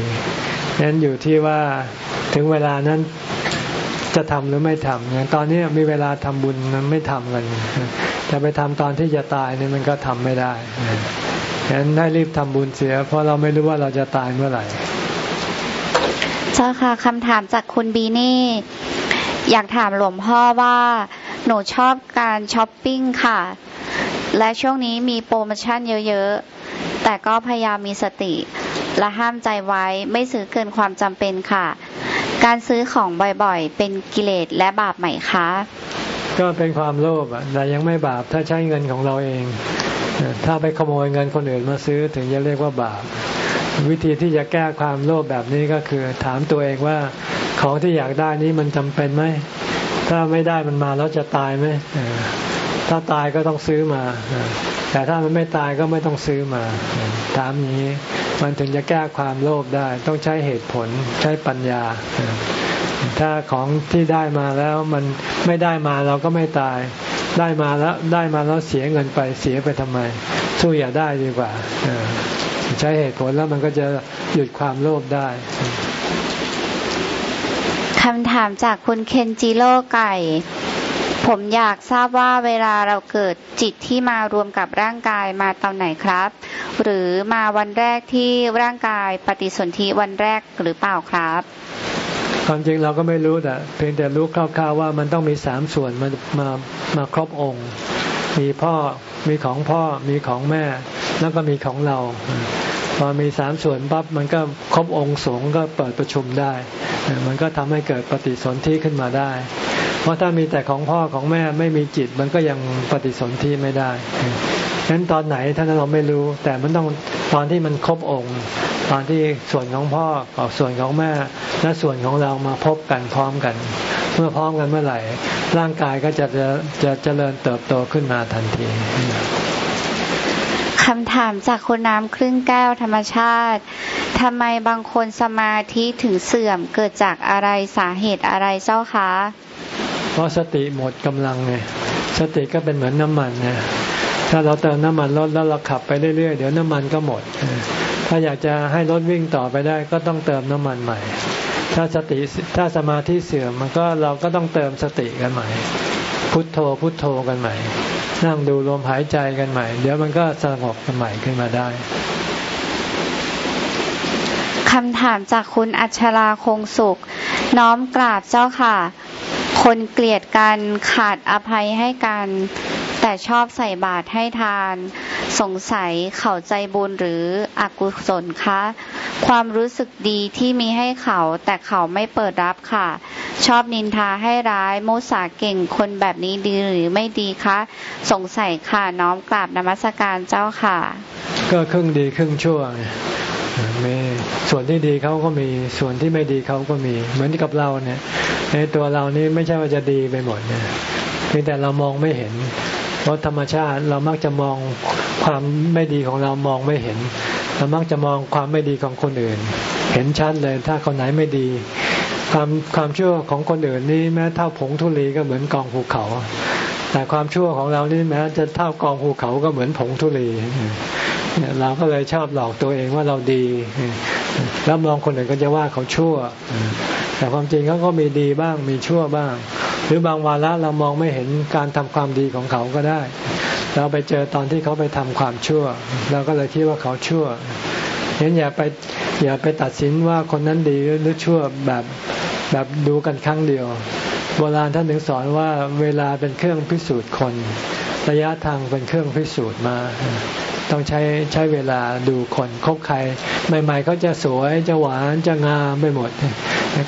Speaker 1: นั้นอยู่ที่ว่าถึงเวลานั้นจะทำหรือไม่ทำอย่างตอนนี้มีเวลาทำบุญมันไม่ทำกันจะไปทำตอนที่จะตายนี่มันก็ทำไม่ได้ ฉะนั้นให้รีบทำบุญเสีย เพราะเราไม่รู้ว่าเราจะตายเมื่อไหร่
Speaker 2: เจ้าค่ะคำถามจากคุณบีนี่ อยากถามหลวงพ่อว่า หนูชอบการช้อปปิ้งค่ะ และช่วงนี้มีโปรโมชั่นเยอะๆ แต่ก็พยายามมีสติ และห้ามใจไว้ไม่ซื้อเกินความจำเป็นค่ะ การซื้อของบ่อยๆ เป็นกิเลสและบาปไหมคะ
Speaker 1: ก็เป็นความโลภอะแต่ยังไม่บาปถ้าใช้เงินของเราเอง ถ้าไปขโมยเงินคนอื่นมาซื้อถึงจะเรียกว่าบาป วิธีที่จะแก้ความโลภแบบนี้ก็คือ ถามตัวเองว่าของที่อยากได้นี้มันจำเป็นไหม ถ้าไม่ได้มันมาแล้วจะตายไหมถ้าตายก็ต้องซื้อมา แต่ถ้ามันไม่ตายก็ไม่ต้องซื้อมาถามนี้มันถึงจะแก้ความโลภได้ ต้องใช้เหตุผลใช้ปัญญา ถ้าของที่ได้มาแล้วมันไม่ได้มาเราก็ไม่ตาย ได้มาแล้วได้มาแล้วเสียเงินไปเสียไปทำไม สู้อย่าได้ดีกว่าใช้เหตุผลแล้วมันก็จะหยุดความโลภได้
Speaker 2: คำถามจากคุณเคนจิโร่ไก่ ผมอยากทราบว่าเวลาเราเกิดจิตที่มารวมกับร่างกายมาตอนไหนครับ หรือมาวันแรกที่ร่างกายปฏิสนธิวันแรกหรือเปล่าครับ
Speaker 1: ความจริงเราก็ไม่รู้แต่เพียงแต่รู้คร่าวๆว่ามันต้องมีสามส่วนมามามาครบองค์ มีพ่อมีของพ่อมีของแม่ แล้วก็มีของเราพอมีสามส่วนปั๊บมันก็ครบองค์สงก็เปิดประชุมได้ มันก็ทำให้เกิดปฏิสนธิขึ้นมาได้ เพราะถ้ามีแต่ของพ่อของแม่ไม่มีจิตมันก็ยังปฏิสนธิไม่ได้ นั้นตอนไหนท่านเราไม่รู้ แต่มันต้องตอนที่มันครบองค์ ตอนที่ส่วนของพ่อกับส่วนของแม่ และส่วนของเรามาพบกันพร้อมกัน เมื่อพร้อมกันเมื่อไหร่ ร่างกายก็จะจะจะเจริญเติบโตขึ้นมาทันที
Speaker 2: คำถามจากคนน้ำครึ่งแก้วธรรมชาติทำไมบางคนสมาธิถึงเสื่อมเกิดจากอะไรสาเหตุอะไรเจ้าคะ
Speaker 1: เพราะสติหมดกำลังไงสสติก็เป็นเหมือนน้ำมันนะ ถ้าเราเติมน้ำมันรถแล้วเราขับไปเรื่อยๆ เดี๋ยวน้ำมันก็หมด ถ้าอยากจะให้รถวิ่งต่อไปได้ก็ต้องเติมน้ำมันใหม่ ถ้าสติถ้าสมาธิเสื่อมมันก็เราก็ต้องเติมสติกันใหม่ พุทโธพุทโธกันใหม่ นั่งดูลมหายใจกันใหม่ เดี๋ยวมันก็สงบกันใหม่ขึ้นมาได้
Speaker 2: คำถามจากคุณอัชราคงสุข น้อมกราบเจ้าค่ะ คนเกลียดกันขาดอภัยให้กัน แต่ชอบใส่บาตรให้ทาน สงสัยเขาใจบุญหรืออกุศลคะ ความรู้สึกดีที่มีให้เขาแต่เขาไม่เปิดรับค่ะ ชอบนินทาให้ร้ายมุสาเก่งคนแบบนี้ดีหรือไม่ดีคะ สงสัยค่ะน้อมกราบนมัสการเจ้าค่ะ
Speaker 1: ก็ครึ่งดีครึ่งชั่วมีส่วนที่ดีเขาก็มีส่วนที่ไม่ดีเขาก็มี เหมือนกับเราเนี่ยในตัวเรานี่ไม่ใช่ว่าจะดีไปหมดเนี่ยเพียงแต่เรามองไม่เห็น เพราะธรรมชาติเรามักจะมองความไม่ดีของเรามองไม่เห็น เรามักจะมองความไม่ดีของคนอื่น เห็นชัดเลยถ้าคนไหนไม่ดี ความความชั่วของคนอื่นนี่แม้เท่าผงทุลีก็เหมือนกองภูเขา แต่ความชั่วของเรานี่แม้จะเท่ากองภูเขาก็เหมือนผงทุลีเราก็เลยชอบหลอกตัวเองว่าเราดี แล้วมองคนอื่นก็จะว่าเขาชั่ว แต่ความจริงเขาก็มีดีบ้างมีชั่วบ้าง หรือบางวาระเรามองไม่เห็นการทำความดีของเขาก็ได้ เราไปเจอตอนที่เขาไปทำความชั่ว เราก็เลยคิดว่าเขาชั่วเห็นอย่าไปอย่าไปตัดสินว่าคนนั้นดีหรือชั่วแบบแบบดูกันครั้งเดียวโบราณท่านถึงสอนว่าเวลาเป็นเครื่องพิสูจน์คน ระยะทางเป็นเครื่องพิสูจน์มา ต้องใช้ใช้เวลาดูคนคบใคร ใหม่ๆเขาจะสวยจะหวานจะงามไปหมด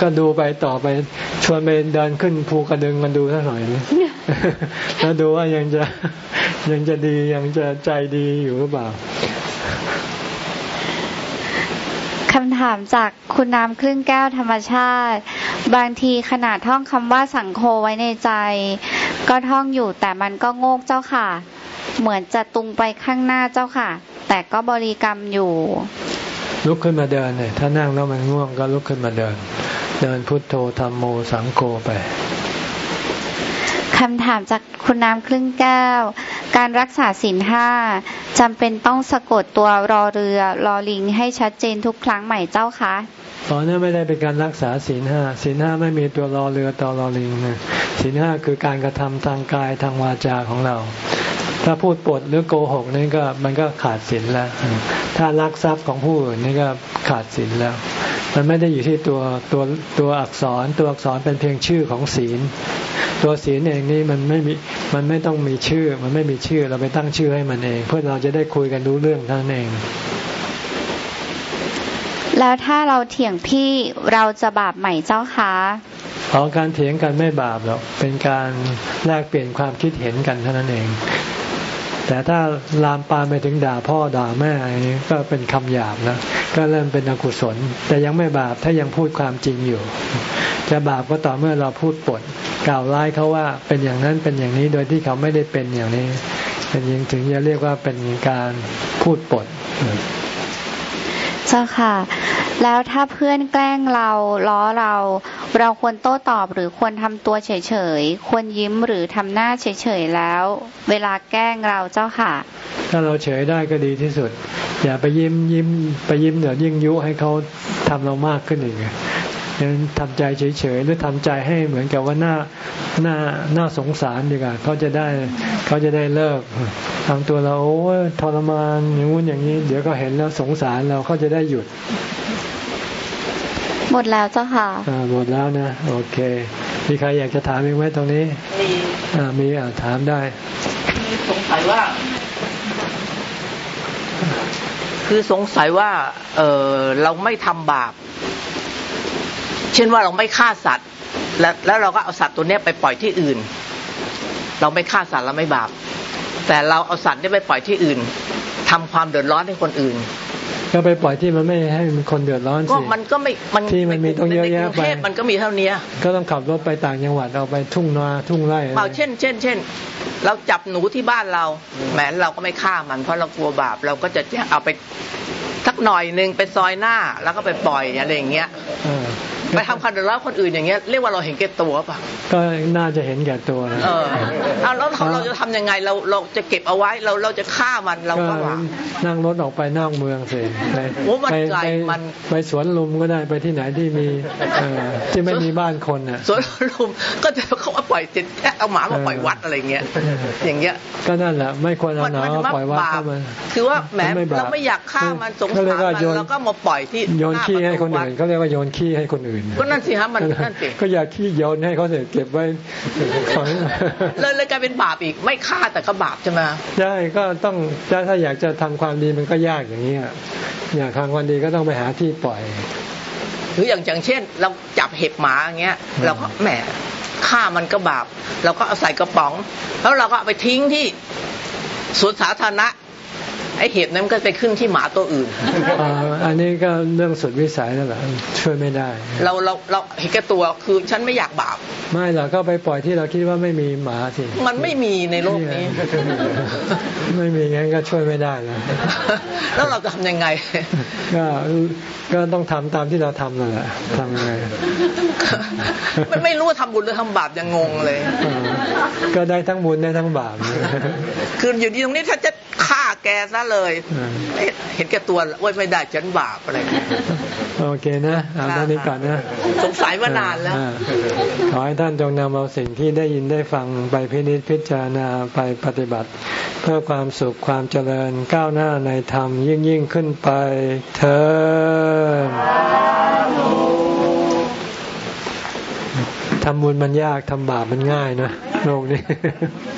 Speaker 1: ก็ดูไปต่อไปชวนไปเดินขึ้นภูกระดึงมันดูสักหน่อยแล้วดูว่ายังจะยังจะดียังจะใจดีอยู่หรือเปล่า
Speaker 2: คำถามจากคุณน้ำครึ่งแก้วธรรมชาติ บางทีขนาดท่องคำว่าสังโฆไว้ในใจ ก็ท่องอยู่แต่มันก็โงกเจ้าค่ะ เหมือนจะตุงไปข้างหน้าเจ้าค่ะ แต่ก็บริกรรมอยู่
Speaker 1: ลุกขึ้นมาเดินเลยถ้านั่งแล้วมันง่วงก็ลุกขึ้นมาเดิน เดินพุทโธธรรมโมสังโฆไป
Speaker 2: คำถามจากคุณน้ำครึ่งแก้ว การรักษาศีลห้าจำเป็นต้องสะกดตัวรอเรือ รอลิงให้ชัดเจนทุกครั้งใหม่เจ้าคะ
Speaker 1: ตอนนี้ไม่ได้เป็นการรักษาศีลห้าศีลห้าไม่มีตัวรอเรือต่อรอลิงนะศีลห้าคือการกระทำทางกายทางวาจาของเรา ถ้าพูดปดหรือโกหกนี่ก็มันก็ขาดศีลแล้ว ถ้ารักทรัพย์ของผู้อื่นนี่ก็ขาดศีลแล้ว มันไม่ได้อยู่ที่ตัวตัวตัวอักษร ตัวอักษรเป็นเพียงชื่อของศีล ตัวศีลเองนี่มันไม่มีมันไม่ต้องมีชื่อ มันไม่มีชื่อเราไปตั้งชื่อให้มันเอง เพื่อเราจะได้คุยกันรู้เรื่องทั้งนั้นเอง
Speaker 2: แล้วถ้าเราเถียงพี่เราจะบาปใหม่เจ้าคะ
Speaker 1: ขอการเถียงกันไม่บาปหรอก เป็นการแลกเปลี่ยนความคิดเห็นกันเท่านั้นเอง แต่ถ้าลามปามไปถึงด่าพ่อด่าแม่อะไรนี้ก็เป็นคำหยาบนะก็เริ่มเป็นอกุศล แต่ยังไม่บาปถ้ายังพูดความจริงอยู่ จะบาปก็ต่อเมื่อเราพูดปดกล่าวร้ายเขาว่าเป็นอย่างนั้นเป็นอย่างนี้โดยที่เขาไม่ได้เป็นอย่างนี้เป็นยิงถึงจะเรียกว่าเป็นการพูดปด
Speaker 2: เจ้าค่ะ แล้วถ้าเพื่อนแกล้งเราล้อเรา เราควรโต้ตอบหรือควรทำตัวเฉยๆ ควรยิ้มหรือทำหน้าเฉยๆแล้ว เวลาแกล้งเราเจ้าค่ะ
Speaker 1: ถ้าเราเฉยได้ก็ดีที่สุด อย่าไปยิ้มยิ้มไปยิ้มเดี๋ยวยิ่งยุให้เขาทำเรามากขึ้นอีกยังทำใจเฉยๆหรือทำใจให้เหมือนกับว่าหน้าหน้าหน้าสงสารดีกว่าเขาจะได้เขาจะได้เลิก ทำตัวเราโอ้ทรมานอย่างนู้นอย่างนี้ เดี๋ยวก็เห็นแล้วสงสารเราเขาจะได้หยุด
Speaker 2: หมดแล้วเจ้าค่ะ
Speaker 1: อ่าหมดแล้วนะ โอเค มีใครอยากจะถามอีกไหมตรงนี้ มีอ่ามีอ่าถามได้
Speaker 4: สงสัยว่า คือสงสัยว่า เออเราไม่ทำบาป เช่นว่าเราไม่ฆ่าสัตว์ แล้วแล้วเราก็เอาสัตว์ตัวนี้ไปปล่อยที่อื่น เราไม่ฆ่าสัตว์เราไม่บาป แต่เราเอาสัตว์นี้ไปปล่อยที่อื่นทำความเดือดร้อนให้คนอื่น
Speaker 1: ก็ไปปล่อยที่มันไม่ให้มันคนเดือดร้อนสิก็
Speaker 4: มันก็ไม่มัน
Speaker 1: ที่มันมีต้องเยอะแยะไป
Speaker 4: มันก็มีเท่านี้
Speaker 1: ก็ต้องขับรถไปต่างจังหวัดเอาไปทุ่งนาทุ่งไร่
Speaker 4: เปล่าเช่นเช่นเช่นเราจับหนูที่บ้านเราแหมเราก็ไม่ฆ่ามัน เพราะเรากลัวบาปเราก็จะเอาไป สักหน่อยหนึ่งไปซอยหน้าแล้วก็ไปปล่อยอะไรอย่างเงี้ย
Speaker 1: เออ
Speaker 4: ไปทำคันเดือดร้อนคนอื่นอย่างเงี้ยเรียกว่าเราเห็นแก่ตัวป่ะ
Speaker 1: ก็น่าจะเห็นแก่ตัวนะ
Speaker 4: เออเอาแล้วเราเราจะทำยังไงเราเราจะเก็บเอาไว้เราเราจะฆ่ามันเรา
Speaker 1: ก็
Speaker 4: ก็ว่า
Speaker 1: นั่งรถออกไปนอกเมืองสิไป
Speaker 4: โอ้มัน
Speaker 1: ไป
Speaker 4: ไกล
Speaker 1: ไป
Speaker 4: มัน
Speaker 1: ไปสวนลุมก็ได้ไปที่ไหนที่มีเออที่ไม่มีบ้านคนอะ
Speaker 4: สวนลุมก็จะเขาเอาปล่อยติดเอาหมามาปล่อยวัดอะไรเงี้ยอย่างเงี้ย
Speaker 1: ก็นั่นแหละไม่ควรเอา
Speaker 4: มัน
Speaker 1: หนา
Speaker 4: มัน
Speaker 1: มาปล่อยวัด
Speaker 4: บาป
Speaker 1: เข้ามา
Speaker 4: คือว่าแหม
Speaker 1: นบป
Speaker 4: เราไม่อยากฆ่ามันสง
Speaker 1: เขา
Speaker 4: สาร
Speaker 1: เรียกว่า
Speaker 4: มัน
Speaker 1: โยน
Speaker 4: เราก็มาปล่อยที่
Speaker 1: โยนขี้ให้คน
Speaker 4: หา
Speaker 1: อื่น
Speaker 4: ประตู
Speaker 1: เขาเรียกว่าโยนขี้ให้คนอื่น
Speaker 4: วัดก็นั่นสิฮะมันนั่นสิ
Speaker 1: ก็อย่าขี้โยนให้เขาเสร็จเก็บไว้ฝัง
Speaker 4: เลยเลยกลายเป็นบาปอีกไม่ฆ่าแต่ก็บาปใช่ไหม
Speaker 1: ใช่ก็ต้องถ้าอยากจะทำความดีมันก็ยากอย่างนี้อะอยากทำความดีก็ต้องไปหาที่ปล่อย
Speaker 4: หรืออย่างอย่างเช่น เราจับเห็บหมาอย่างเงี้ย เราก็แหมฆ่ามันก็บาป เราก็เอาใส่กระป๋อง แล้วเราก็เอาไปทิ้งที่สวนสาธารณะ ไอเห็บนั้นมันก็ไปขึ้นที่หมาตัวอื่น
Speaker 1: อ่าอันนี้ก็เรื่องสุดวิสัยแล้วแหละช่วยไม่ได้
Speaker 4: เราเราเราเห็นแก่ตัวคือฉันไม่อยากบาป
Speaker 1: ไม่หรอกก็ไปปล่อยที่เราคิดว่าไม่มีหมาสิ
Speaker 4: มันไม่มีในโลกนี้
Speaker 1: ไม่มีงั้นก็ช่วยไม่ได้แล้ว
Speaker 4: แล้วเราจะทำยังไง
Speaker 1: ก็ก็ต้องทำตามที่เราทำนั่นแหละทำยังไง
Speaker 4: ไม่ไม่รู้ว่าทำบุญหรือทำบาปยังงงเลย
Speaker 1: เออก็ได้ทั้งบุญได้ทั้งบาป
Speaker 4: คืออยู่ที่ตรงนี้ถ้าจะฆ่าแกซะเลย
Speaker 1: อืม
Speaker 4: เอ๊ะเห็นแก่ตัวโอ้ยไม่ได้ฉันบาปอะไรอย่างเงี้ย
Speaker 1: โอเคนะเอาเท่านี้ก่อนนะ
Speaker 4: สงสัยมานานแล้ว
Speaker 1: อ่ขอให้ท่านจงนำเอาสิ่งที่ได้ยินได้ฟังไปพินิจพิจารณาไปปฏิบัติ เพื่อความสุขความเจริญก้าวหน้าในธรรมยิ่งยิ่งขึ้นไปเธอทำบุญมันยาก ทำบาปมันง่ายนะโลกนี้